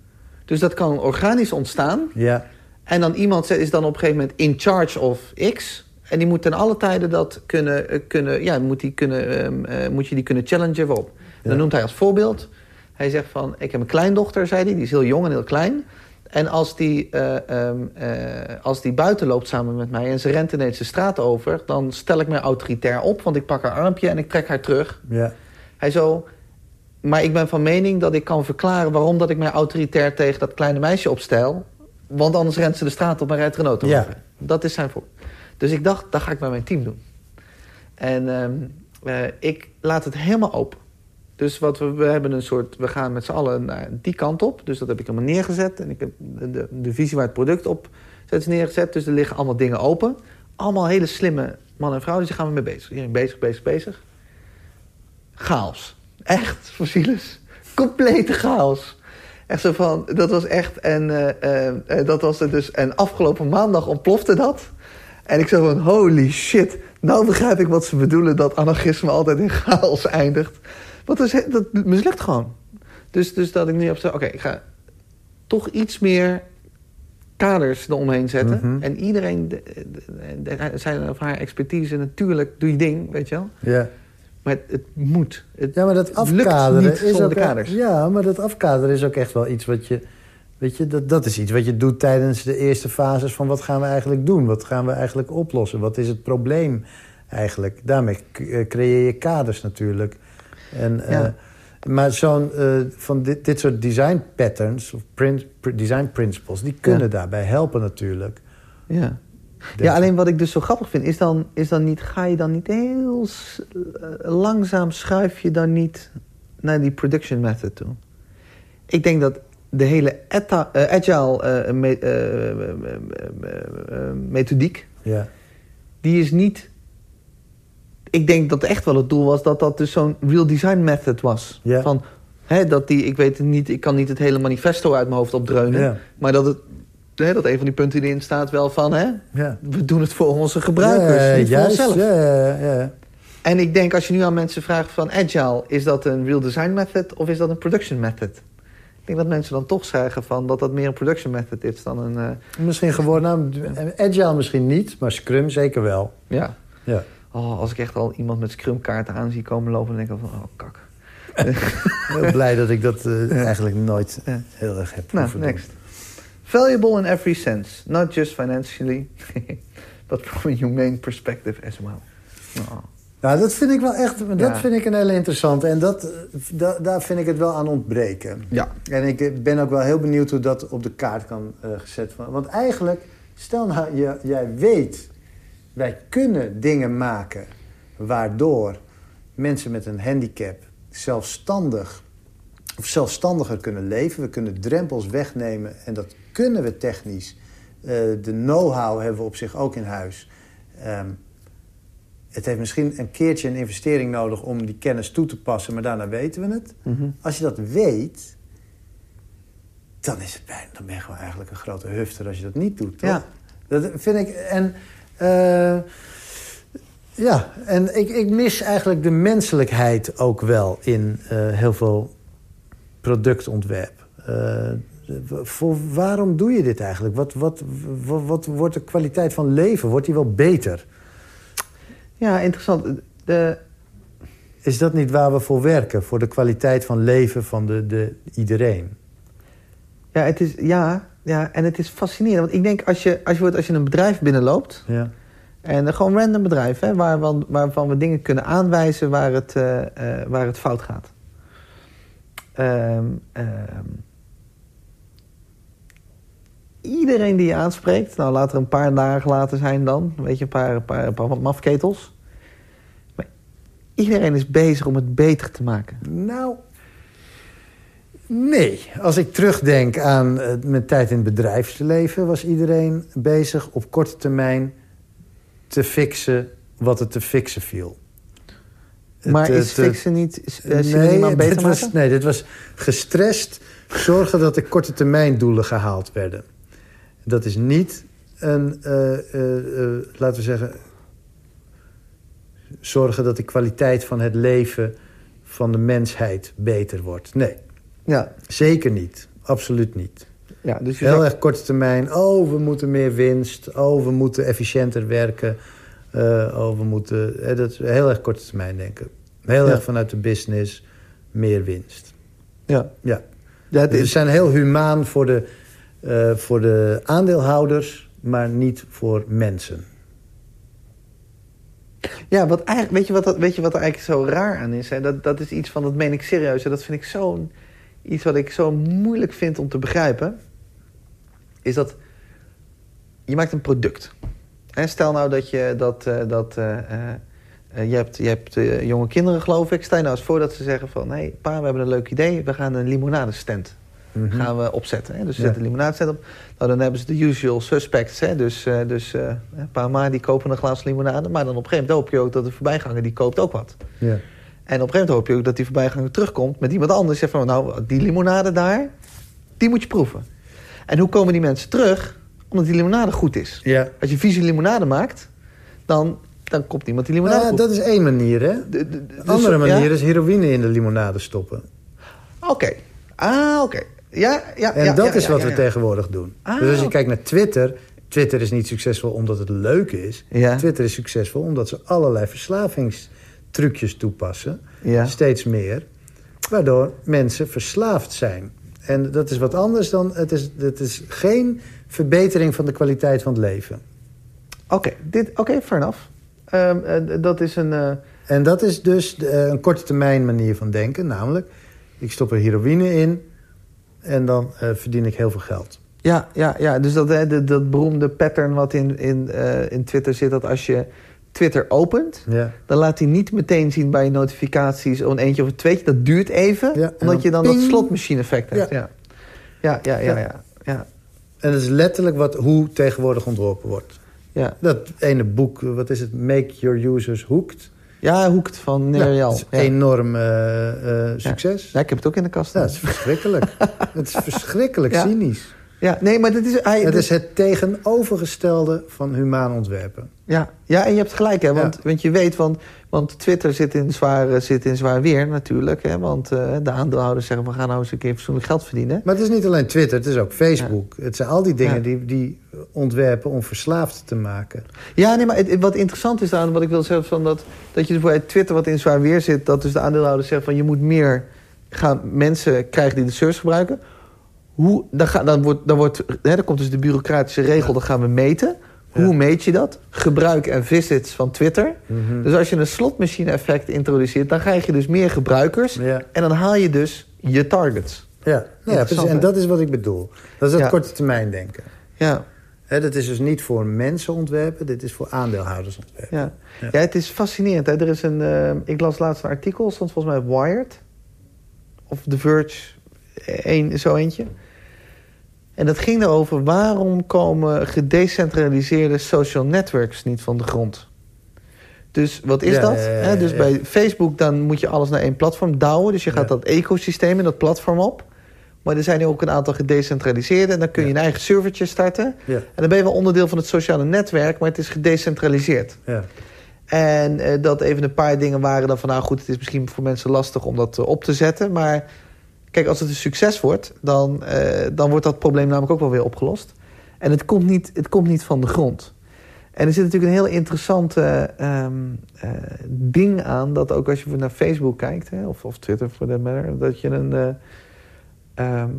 Dus dat kan organisch ontstaan. Ja. En dan iemand is dan op een gegeven moment in charge of X. En die moet ten alle tijden dat kunnen, kunnen ja, moet, die kunnen, um, uh, moet je die kunnen challengen waarop. Ja. Dan noemt hij als voorbeeld. Hij zegt van, ik heb een kleindochter, zei hij. Die is heel jong en heel klein. En als die, uh, um, uh, als die buiten loopt samen met mij en ze rent ineens de straat over... dan stel ik mij autoritair op, want ik pak haar armpje en ik trek haar terug. Ja. Hij zo, maar ik ben van mening dat ik kan verklaren... waarom dat ik mij autoritair tegen dat kleine meisje opstel. Want anders rent ze de straat op en rijdt Renault over. Ja. Dat is zijn voor. Dus ik dacht, dat ga ik bij mijn team doen. En um, uh, ik laat het helemaal open. Dus wat we, we hebben een soort... We gaan met z'n allen naar die kant op. Dus dat heb ik helemaal neergezet. En ik heb de, de, de visie waar het product op zet neergezet. Dus er liggen allemaal dingen open. Allemaal hele slimme mannen en vrouwen. Dus daar gaan we mee bezig. Iedereen bezig, bezig, bezig. Chaos. Echt, fossielus. Complete chaos. Echt zo van, dat was echt, en uh, uh, dat was er dus, en afgelopen maandag ontplofte dat. En ik zo van, holy shit, nou begrijp ik wat ze bedoelen dat anarchisme altijd in chaos eindigt. Want dat, is, dat mislukt gewoon. Dus, dus dat ik nu op oké, okay, ik ga toch iets meer kaders eromheen zetten. Mhm. En iedereen, de, de, de, zijn of haar expertise, natuurlijk doe je ding, weet je wel. Ja. Maar het, het, moet. Het, ja, maar dat afkaderen lukt niet is ook de kaders. Ja, maar dat afkaderen is ook echt wel iets wat je. Weet je, dat, dat is iets wat je doet tijdens de eerste fases van wat gaan we eigenlijk doen? Wat gaan we eigenlijk oplossen? Wat is het probleem eigenlijk? Daarmee creëer je kaders natuurlijk. En, Ja. uh, maar zo'n uh, van dit, dit soort design patterns of print, design principles, die kunnen Ja. daarbij helpen natuurlijk. Ja. Ja, alleen wat ik dus zo grappig vind, is dan, is dan niet, ga je dan niet heel eh, langzaam schuif je dan niet naar die production method toe? Ik denk dat de hele eh, agile eh, me- eh, methodiek, Ja. die is niet. Ik denk dat echt wel het doel was dat dat dus zo'n real design method was. Ja. Van, hè, dat die, ik weet het niet, ik kan niet het hele manifesto uit mijn hoofd opdreunen. Ja. Maar dat, het, hè, dat een van die punten die erin staat wel van, hè, Ja. we doen het voor onze gebruikers, Ja, niet voor juist, onszelf. Ja. En ik denk, als je nu aan mensen vraagt van agile, is dat een real design method of is dat een production method? Ik denk dat mensen dan toch zeggen van dat dat meer een production method is dan een, eh, Misschien gewoon, nou, agile misschien niet, maar Scrum zeker wel. ja. Ja. Oh, als ik echt al iemand met Scrum kaarten aan zie komen lopen, dan denk ik van, oh kak. [LAUGHS] Heel blij dat ik dat eh, eigenlijk nooit heel erg heb Nou, doen. next. Valuable in every sense, not just financially, [LAUGHS] but from a humane perspective as well. Oh. Nou, dat vind ik wel echt, dat Ja. vind ik een hele interessante. En dat, da- daar vind ik het wel aan ontbreken. Ja. En ik ben ook wel heel benieuwd hoe dat op de kaart kan eh, gezet worden. Want eigenlijk, stel nou, je, jij weet, wij kunnen dingen maken waardoor mensen met een handicap zelfstandig of zelfstandiger kunnen leven. We kunnen drempels wegnemen en dat kunnen we technisch. Eh, de know-how hebben we op zich ook in huis. Ehm, het heeft misschien een keertje een investering nodig om die kennis toe te passen, maar daarna weten we het. Mhm. Als je dat weet, dan, is het bijna, dan ben je gewoon eigenlijk een grote hufter als je dat niet doet. Toch? Ja. Dat vind ik. En, eh, ja, en ik, ik mis eigenlijk de menselijkheid ook wel in eh, heel veel productontwerp. Uh, voor, waarom doe je dit eigenlijk? Wat, wat, wat, wat, wordt de kwaliteit van leven? Wordt die wel beter? Ja, interessant. De... Is dat niet waar we voor werken? Voor de kwaliteit van leven van de, de, iedereen? Ja, het is, ja, ja, en het is fascinerend. Want ik denk, als je, als je, als je een bedrijf binnenloopt... Ja. En gewoon een random bedrijf, hè, waarvan, waarvan we dingen kunnen aanwijzen waar het, uh, uh, waar het fout gaat. Um, um, iedereen die je aanspreekt, nou laat er een paar dagen later zijn dan, weet je, een paar, een paar, een paar mafketels. Maar iedereen is bezig om het beter te maken. Nou, nee. Als ik terugdenk aan uh, mijn tijd in het bedrijfsleven... was iedereen bezig op korte termijn te fixen wat er te fixen viel. Maar is fixen niet is, nee, beter dit was, nee, dit was gestrest zorgen dat de korte termijn doelen gehaald werden. Dat is niet een, uh, uh, laten we zeggen... zorgen dat de kwaliteit van het leven van de mensheid beter wordt. Nee, ja. zeker niet. Absoluut niet. Ja, dus Heel erg korte termijn. Oh, we moeten meer winst. Oh, we moeten efficiënter werken. oh, we moeten... dat is heel erg korte termijn denken. Heel erg vanuit de business. Meer winst. Ja. ja. ja het is... We zijn heel humaan voor de uh, voor de aandeelhouders, maar niet voor mensen. Ja, wat eigenlijk, weet, je wat, weet je wat er eigenlijk zo raar aan is? Hè? Dat, dat is iets van, dat meen ik serieus. En dat vind ik zo iets wat ik zo moeilijk vind om te begrijpen. Is dat je maakt een product. Stel nou dat je dat... Uh, dat uh, je hebt, je hebt jonge kinderen, geloof ik. Stel nou eens voor dat ze zeggen van... hé, pa, we hebben een leuk idee. We gaan een limonadestand Mhm. gaan we opzetten. Hè? Dus ze zetten limonade op. Nou, dan hebben ze de usual suspects. Hè? Dus, uh, dus uh, een paar maar die kopen een glas limonade. Maar dan op een gegeven moment hoop je ook dat de voorbijganger die koopt ook wat. Ja. En op een gegeven moment hoop je ook dat die voorbijganger terugkomt met iemand anders. Zegt van, nou, die limonade daar, die moet je proeven. En hoe komen die mensen terug? Omdat die limonade goed is. Ja. Als je vieze limonade maakt, dan, dan komt iemand die limonade ja, Dat is één manier, hè? De, de, dus, andere manier is heroïne in de limonade stoppen. Oké. Ah, oké. Ja, ja, en ja, dat is wat we tegenwoordig doen. Ah, dus als je kijkt naar Twitter... Twitter is niet succesvol omdat het leuk is. Twitter is succesvol omdat ze allerlei verslavingstrucjes toepassen. Steeds meer. Waardoor mensen verslaafd zijn. En dat is wat anders dan... Het is, het is geen verbetering van de kwaliteit van het leven. Oké, dit oké, fair enough. Um, dat is een... Uh... En dat is dus de, een korte termijn manier van denken. Namelijk, ik stop er heroïne in en dan uh, verdien ik heel veel geld. Ja, ja, ja. dus dat, dat, dat beroemde pattern wat in, in, uh, in Twitter zit... dat als je Twitter opent, ja. dan laat hij niet meteen zien bij je notificaties... een eentje of een tweetje, dat duurt even... Ja, omdat je dan dat slotmachine-effect hebt. Ja. Ja. Ja, ja, ja, ja, En dat is letterlijk wat, hoe tegenwoordig ontworpen wordt. Ja. Dat ene boek, wat is het? Make Your Users Hooked... Ja, Hoekt van Neerjal. Ja, is enorm uh, uh, succes. Ja. ik heb het ook in de kast. Ja, het is verschrikkelijk. [LAUGHS] het is verschrikkelijk cynisch. Ja, nee, maar dit is... Hij, het is het tegenovergestelde van humaan ontwerpen. Ja, ja en je hebt gelijk, hè, want, want je weet, want, want Twitter zit in, zwaar, zit in zwaar weer natuurlijk. Hè, want uh, de aandeelhouders zeggen, we gaan nou eens een keer fatsoenlijk geld verdienen. Maar het is niet alleen Twitter, het is ook Facebook. Het zijn al die dingen die, die ontwerpen om verslaafd te maken. Ja, nee, maar het, wat interessant is aan wat ik wil zeggen... Van dat, dat je dus bij Twitter wat in zwaar weer zit... dat dus de aandeelhouders zeggen van je moet meer gaan mensen krijgen die de service gebruiken... Hoe, dan, ga, dan, wordt, dan, wordt, hè, dan komt dus de bureaucratische regel, dan gaan we meten. Hoe meet je dat? Gebruik en visits van Twitter. Mhm. Dus als je een slotmachine-effect introduceert... dan krijg je dus meer gebruikers. En dan haal je dus je targets. Ja, ja precies. En dat is wat ik bedoel. Dat is het korte termijn denken. Ja. He, dat is dus niet voor mensen ontwerpen, dit is voor aandeelhouders ontwerpen. Ja, ja. het is fascinerend. Hè? Er is een, uh, ik las laatst een artikel, stond volgens mij Wired. Of The Verge, een, zo eentje. En dat ging erover waarom komen gedecentraliseerde social networks niet van de grond. Dus wat is dat? Ja, dus bij Facebook dan moet je alles naar één platform douwen. Dus je gaat dat ecosysteem en dat platform op. Maar er zijn ook een aantal gedecentraliseerde. En dan kun je een eigen servertje starten. En dan ben je wel onderdeel van het sociale netwerk, maar het is gedecentraliseerd. En uh, dat even een paar dingen waren dan van... nou goed, het is misschien voor mensen lastig om dat uh, op te zetten. Maar Kijk, als het een succes wordt, dan, eh, dan wordt dat probleem namelijk ook wel weer opgelost. En het komt niet, het komt niet van de grond. En er zit natuurlijk een heel interessante ehm, eh, ding aan... dat ook als je naar Facebook kijkt, hè, of, of Twitter voor that matter... dat je een... eh, ehm,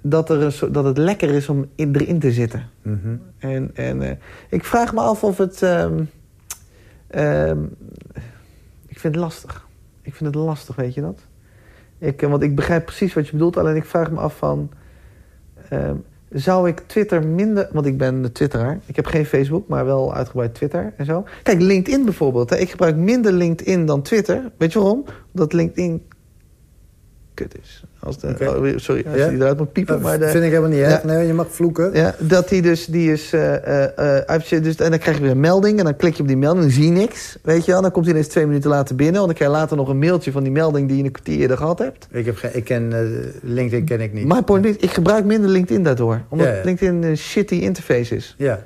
dat, er een, dat het lekker is om in, erin te zitten. Mhm. En, en ik vraag me af of het... ehm, ik vind het lastig. Ik vind het lastig, weet je dat? Ik, eh, want ik begrijp precies wat je bedoelt. Alleen ik vraag me af van... ehm, zou ik Twitter minder... Want ik ben twitteraar. Ik heb geen Facebook, maar wel uitgebreid Twitter en zo. Kijk, LinkedIn bijvoorbeeld. Hè. Ik gebruik minder LinkedIn dan Twitter. Weet je waarom? Omdat LinkedIn kut is. Als de, oh, sorry, als Ja? die eruit moet piepen. Dat maar de, vind ik helemaal niet erg. Ja. Nee, je mag vloeken. ja, dat die dus, die is, eh, uit- dus, en dan krijg je weer een melding en dan klik je op die melding, dan zie je niks, weet je wel. Dan komt hij ineens twee minuten later binnen, want dan krijg je later nog een mailtje van die melding die je een kwartier eerder gehad hebt. Ik, heb geen, ik ken LinkedIn ken ik niet. My point is, ik gebruik minder LinkedIn daardoor, omdat Ja. LinkedIn een shitty interface is. Ja.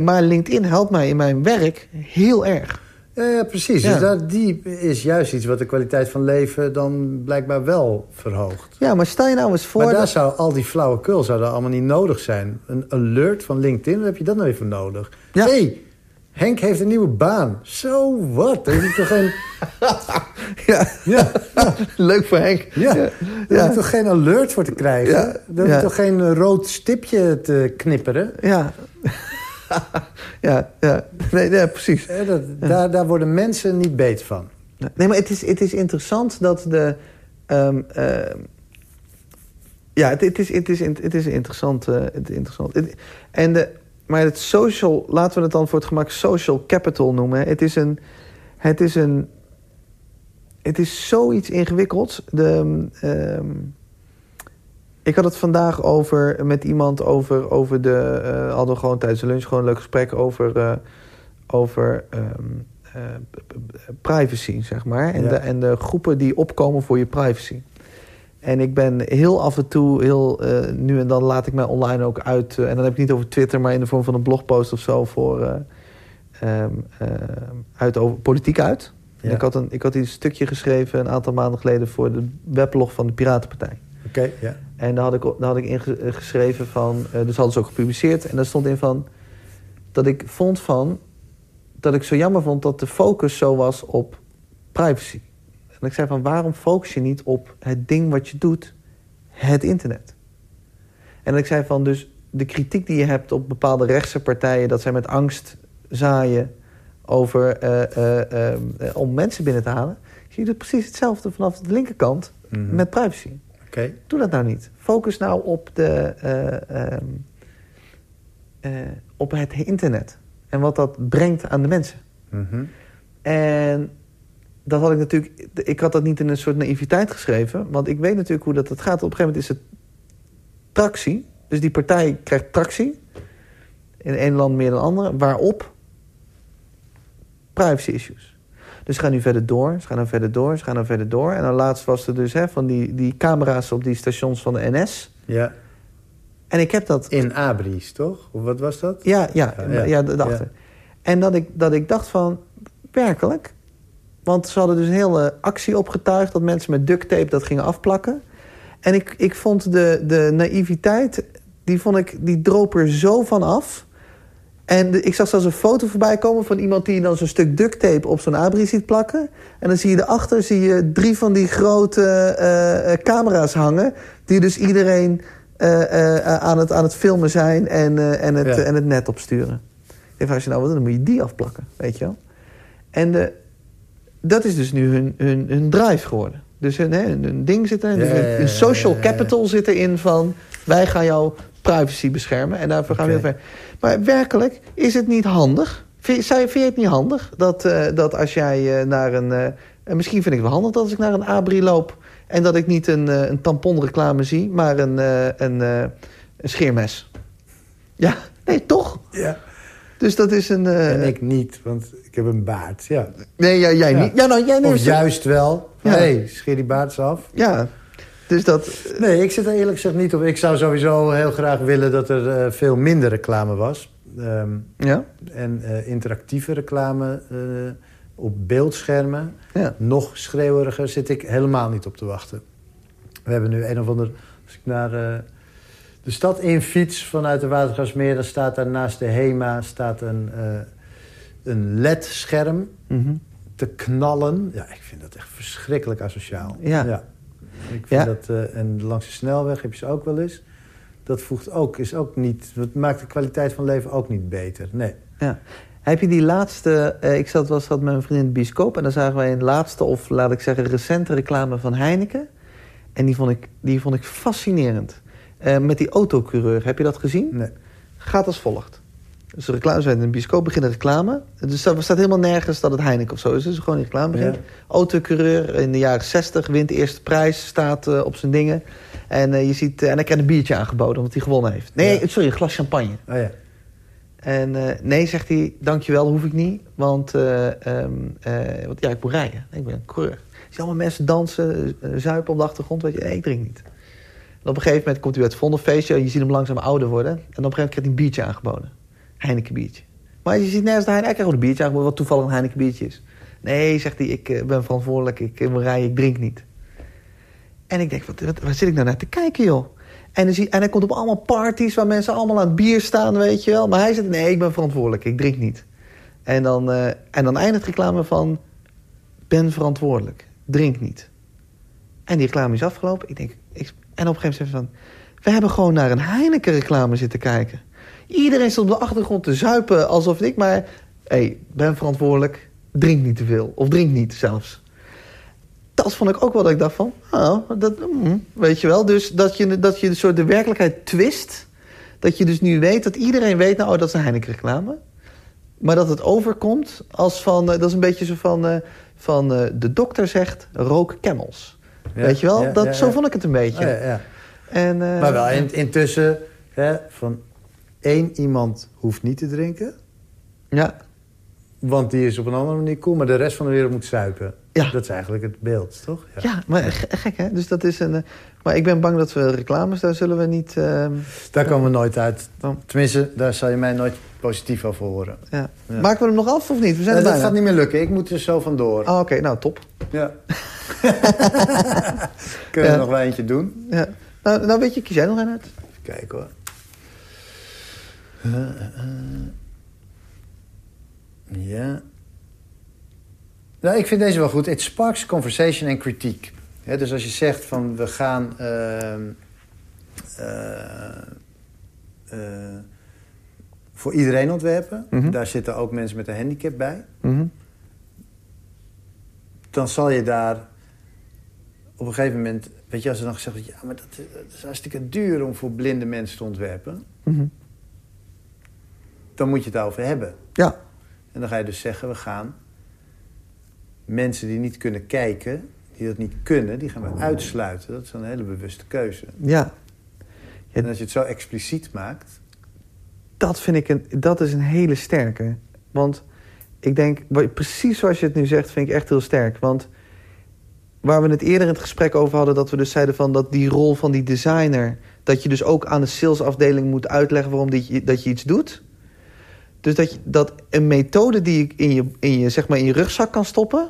Maar LinkedIn helpt mij in mijn werk heel erg. Ja, precies. Ja. Dus dat, die is juist iets wat de kwaliteit van leven dan blijkbaar wel verhoogt. Ja, maar stel je nou eens voor... maar daar dat- zou al die flauwekul zou daar allemaal niet nodig zijn. Een alert van LinkedIn, wat heb je dat nou even nodig? Ja. hey, Henk heeft een nieuwe baan. Zo wat? Dat is toch geen... [LAUGHS] ja, Ja, [LAUGHS] leuk voor Henk. ja. ja. Daar toch geen alert voor te krijgen? Ja. Daar Ja. toch geen rood stipje te knipperen? Ja. [LAUGHS] ja, ja. Nee, precies. Dat, daar, daar worden mensen niet beter van. Nee, maar het is, het is interessant dat de... ehm, ehm, ja, het, het, is, het, is, het is interessant. eh, het interessant. Het- en de, maar het social... Laten we het dan voor het gemak social capital noemen. Het is een... Het is een... Het is zoiets ingewikkelds. De, ehm, ik had het vandaag over met iemand over, over de... eh, hadden we gewoon tijdens de lunch gewoon een leuk gesprek over... eh, over ehm, eh, privacy, zeg maar. En, Ja. de, en de groepen die opkomen voor je privacy. En ik ben heel af en toe, heel, nu en dan laat ik mij online ook uit. en dan heb ik niet over Twitter, maar in de vorm van een blogpost of zo voor, eh, ehm, uit over politiek uit. En. Ik, had een, ik had een stukje geschreven een aantal maanden geleden voor de weblog van de Piratenpartij. Oké, ja. En daar had ik, daar had ik in ge- geschreven van, eh, dus hadden ze ook gepubliceerd. En daar stond in van, dat ik vond van, dat ik zo jammer vond dat de focus zo was op privacy. En ik zei van, waarom focus je niet op het ding wat je doet, het internet? En ik zei van, dus de kritiek die je hebt op bepaalde rechtse partijen... dat zij met angst zaaien over, eh, eh, eh, eh, om mensen binnen te halen... zie je dat precies hetzelfde vanaf de linkerkant Mhm. met privacy. Oké. Doe dat nou niet. Focus nou op, de, eh, ehm, eh, op het internet. En wat dat brengt aan de mensen. Mhm. En dat had ik natuurlijk... Ik had dat niet in een soort naïviteit geschreven. Want ik weet natuurlijk hoe dat, dat gaat. Op een gegeven moment is het tractie. Dus die partij krijgt tractie. In één land meer dan andere. Waarop? Privacy issues. Dus ze gaan nu verder door, ze gaan dan verder door, ze gaan dan verder door. En dan laatst was er dus hè, van die, die camera's op die stations van de NS. Ja. En ik heb dat... In Abris, toch? Of wat was dat? Ja, ja, Ja, ja, ja. daarachter. Ja. En dat ik, dat ik dacht van, werkelijk? Want ze hadden dus een hele actie opgetuigd... dat mensen met duct tape dat gingen afplakken. En ik, ik vond de, de naïviteit, die, vond ik, die droop er zo van af... En ik zag zelfs een foto voorbij komen van iemand die dan zo'n stuk duct tape op zo'n abri ziet plakken. En dan zie je erachter zie je drie van die grote eh, eh, camera's hangen. Die dus iedereen eh, aan, het, aan het filmen zijn en, en, het, Ja. en het net opsturen. Ik denk, als je nou wat doet, dan moet je die afplakken, weet je wel. En de, dat is dus nu hun, hun, hun drive geworden. Dus hun, hè, hun, hun ding zit er, Ja, ja, hun social capital zit erin van... wij gaan jouw privacy beschermen en daarvoor gaan we heel ver. Maar werkelijk, is het niet handig? Vind, zou vind je het niet handig dat, eh, dat als jij eh, naar een... en misschien vind ik het wel handig dat als ik naar een abri loop... en dat ik niet een, een tamponreclame zie, maar een, een, een scheermes. Ja, nee, toch? Ja. Dus dat is een... En ik niet, want ik heb een baard. Ja. Nee, ja, jij Ja. niet. Ja, nou, jij Of juist wel. Ja. Ja. hey, scheer die baard eens af. Ja, dus dat... Nee, ik zit er eerlijk gezegd niet op. Ik zou sowieso heel graag willen dat er eh, veel minder reclame was. Ehm, Ja? en eh, interactieve reclame eh, op beeldschermen. Ja. Nog schreeuweriger zit ik helemaal niet op te wachten. We hebben nu een of ander... Als ik naar de stad in fiets vanuit de Watergasmeer... dan staat daar naast de HEMA staat een, een LED-scherm Mhm. te knallen. Ja, ik vind dat echt verschrikkelijk asociaal. Ja. Ik vind Ja. dat, eh, en langs de snelweg heb je ze ook wel eens. Dat voegt ook, is ook niet, dat maakt de kwaliteit van leven ook niet beter. Nee. Ja. Heb je die laatste... eh, ik zat, was zat met mijn vriend in de bioscoop... en dan zagen wij een laatste, of laat ik zeggen... recente reclame van Heineken. En die vond ik, die vond ik fascinerend. Eh, met die autocoureur. Heb je dat gezien? nee. Gaat als volgt. Dus de reclame zijn in een bioscoop beginnen reclame. Dus er staat helemaal nergens dat het Heineken of zo is. Dus gewoon een reclame begint. Ja. Autocoureur in de jaren 60 wint de eerste prijs, staat eh, op zijn dingen. En eh, je ziet, eh, en hij krijgt een biertje aangeboden omdat hij gewonnen heeft. Nee, Ja. sorry, een glas champagne. Oh ja. En nee, zegt hij, dankjewel, hoef ik niet. Want eh, want, ja, ik moet rijden. Ik ben een coureur. Ziet allemaal mensen dansen, zuipen op de achtergrond. Weet je, nee, ik drink niet. En op een gegeven moment komt hij bij het volgende feestje. Je ziet hem langzaam ouder worden. En op een gegeven moment krijgt hij een biertje aangeboden. Heineken biertje. Maar je ziet nergens de Heineken. Krijgt gewoon een biertje wat toevallig een Heineken biertje is. Nee, zegt hij, ik eh, ben verantwoordelijk. Ik eh, rijden, ik drink niet. En ik denk, wat, wat, waar zit ik nou naar te kijken, joh? En, dan zie, en hij komt op allemaal parties waar mensen allemaal aan het bier staan, weet je wel. Maar hij zegt, nee, ik ben verantwoordelijk, ik drink niet. En dan, eh, en dan eindigt reclame van, ben verantwoordelijk, drink niet. En die reclame is afgelopen. Ik denk, ik, en op een gegeven moment van, we hebben gewoon naar een Heineken reclame zitten kijken. Iedereen stond op de achtergrond te zuipen alsof ik maar... Hé, hey, ben verantwoordelijk, drink niet te veel. Of drink niet zelfs dat vond ik ook wel dat ik dacht van, oh, dat, mm, weet je wel. Dus dat je, dat je een soort de werkelijkheid twist. Dat je dus nu weet dat iedereen weet, nou, oh, dat is een Heineken reclame. Maar dat het overkomt als van, eh, dat is een beetje zo van, eh, van eh, de dokter zegt, rook camels. Ja, weet je wel, ja, dat, ja, zo vond ik het een beetje. Oh ja, ja. En, Maar wel, in, intussen, hè, van één iemand hoeft niet te drinken. Ja, Want die is op een andere manier cool. Maar de rest van de wereld moet zuipen. Ja. Dat is eigenlijk het beeld, toch? ja. maar ge- gek hè. Dus dat is een, eh, maar ik ben bang dat we reclames, daar zullen we niet... eh, Daar komen we nooit uit. Tenminste, daar zal je mij nooit positief over horen. ja. Ja. Maken we hem nog af of niet? We zijn er dat gaat niet meer lukken. Ik moet er zo vandoor. Oh, oké, nou top. Ja. [LAUGHS] Kunnen Ja. we nog wel eentje doen? Ja. Nou, nou weet je, kies jij nog een uit. Even kijken hoor. Eh, eh, eh. Ja. Nou, ik vind deze wel goed. It sparks conversation en kritiek. Dus als je zegt van we gaan ehm, eh, eh, voor iedereen ontwerpen. Mhm. Daar zitten ook mensen met een handicap bij. Mhm. Dan zal je daar op een gegeven moment... Weet je, als er dan gezegd wordt... Ja, maar dat, dat is hartstikke duur om voor blinde mensen te ontwerpen. Mhm. Dan moet je het over hebben. Ja. En dan ga je dus zeggen, we gaan mensen die niet kunnen kijken, die dat niet kunnen, die gaan we uitsluiten. Dat is een hele bewuste keuze. Ja. Ja. En als je het zo expliciet maakt, Dat vind ik een, dat is een hele sterke. Want ik denk, precies zoals je het nu zegt, vind ik echt heel sterk. Want waar we het eerder in het gesprek over hadden, dat we dus zeiden van dat die rol van die designer, dat je dus ook aan de salesafdeling moet uitleggen waarom die, dat je iets doet. Dus dat, je, dat een methode die je in je, in je, zeg maar in je rugzak kan stoppen,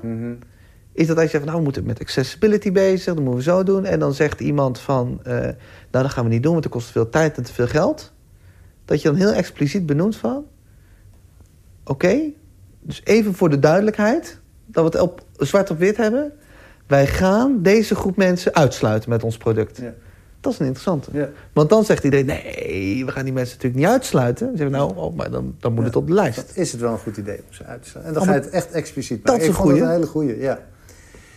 is dat hij zegt, van, nou, we moeten met accessibility bezig, dat moeten we zo doen. En dan zegt iemand van, eh, nou, dat gaan we niet doen, want het kost te veel tijd en te veel geld. Dat je dan heel expliciet benoemt van, oké, dus even voor de duidelijkheid, dat we het op zwart op wit hebben. Wij gaan deze groep mensen uitsluiten met ons product. ja. Dat is een interessante. Ja. Want dan zegt iedereen, nee, we gaan die mensen natuurlijk niet uitsluiten. Dan zeggen nou, oh, maar dan, dan moet Ja. het op de lijst. Is het wel een goed idee om ze uit te stellen. En dan Oh, ga je het echt expliciet dat maken. is Ik een goeie. hele goeie, ja.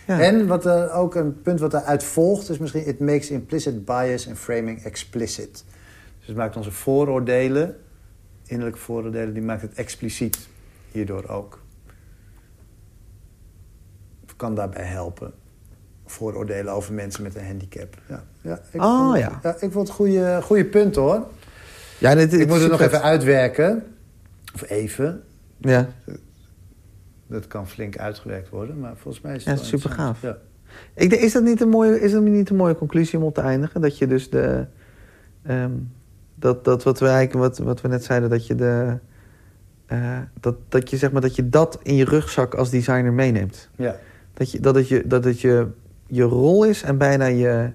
Ja. En wat er ook een punt wat daaruit volgt, is misschien... it makes implicit bias and framing explicit. Dus het maakt onze vooroordelen, innerlijke vooroordelen, die maakt het expliciet hierdoor ook. Of kan daarbij helpen. Vooroordelen over mensen met een handicap. Ja, ja, ik Ah, vond ja. ja. Ik vond het goede, goede punt hoor. Ja, dit, Ik moet het nog even uitwerken. Of even. Ja. Dat kan flink uitgewerkt worden, maar volgens mij is Ja, het is super interessant. Ik denk, is dat niet een mooie, is dat niet een mooie conclusie om op te eindigen? Dat je dus de. ehm, dat, dat wat we eigenlijk wat, wat we net zeiden, dat je de. eh, dat, dat, je, zeg maar, dat je dat in je rugzak als designer meeneemt. Ja. Dat, je, dat, het, je, dat het je, je rol is en bijna je,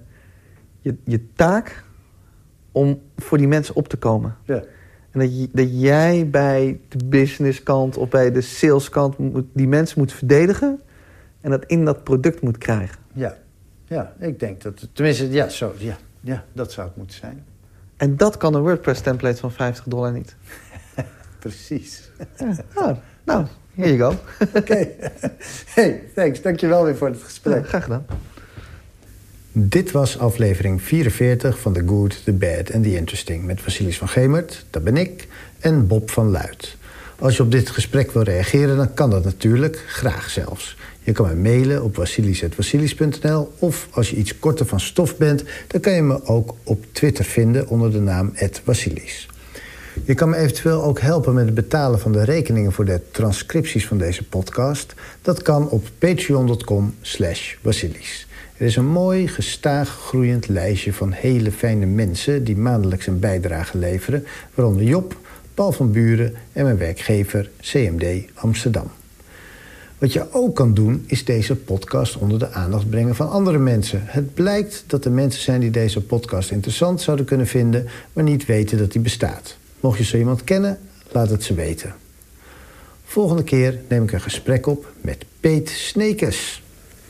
je, je taak om voor die mensen op te komen. Ja. En dat, je, dat jij bij de businesskant of bij de saleskant moet, die mensen moet verdedigen en dat in dat product moet krijgen. Ja. Ja, ik denk dat... het- Tenminste, ja, zo, ja. Ja, dat zou het moeten zijn. En dat kan een WordPress-template van 50 dollar niet. [LAUGHS] Precies. Nou, nou here you go. Oké. [LAUGHS] Hey, thanks. Dankjewel weer voor het gesprek. Ja, graag gedaan. Dit was aflevering 44 van The Good, The Bad and The Interesting... met Vasilis van Gemert, dat ben ik, en Bob van Luit. Als je op dit gesprek wil reageren, dan kan dat natuurlijk, graag zelfs. Je kan me mailen op vasilis.vasilis.nl... of als je iets korter van stof bent... dan kan je me ook op Twitter vinden onder de naam @vasilis. Je kan me eventueel ook helpen met het betalen van de rekeningen... voor de transcripties van deze podcast. Dat kan op patreon.com slash Vasilis. Er is een mooi, gestaag groeiend lijstje van hele fijne mensen... die maandelijks een bijdrage leveren... waaronder Job, Paul van Buren en mijn werkgever CMD Amsterdam. Wat je ook kan doen, is deze podcast onder de aandacht brengen van andere mensen. Het blijkt dat er mensen zijn die deze podcast interessant zouden kunnen vinden... maar niet weten dat die bestaat. Mocht je zo iemand kennen, laat het ze weten. Volgende keer neem ik een gesprek op met Peet Snekes.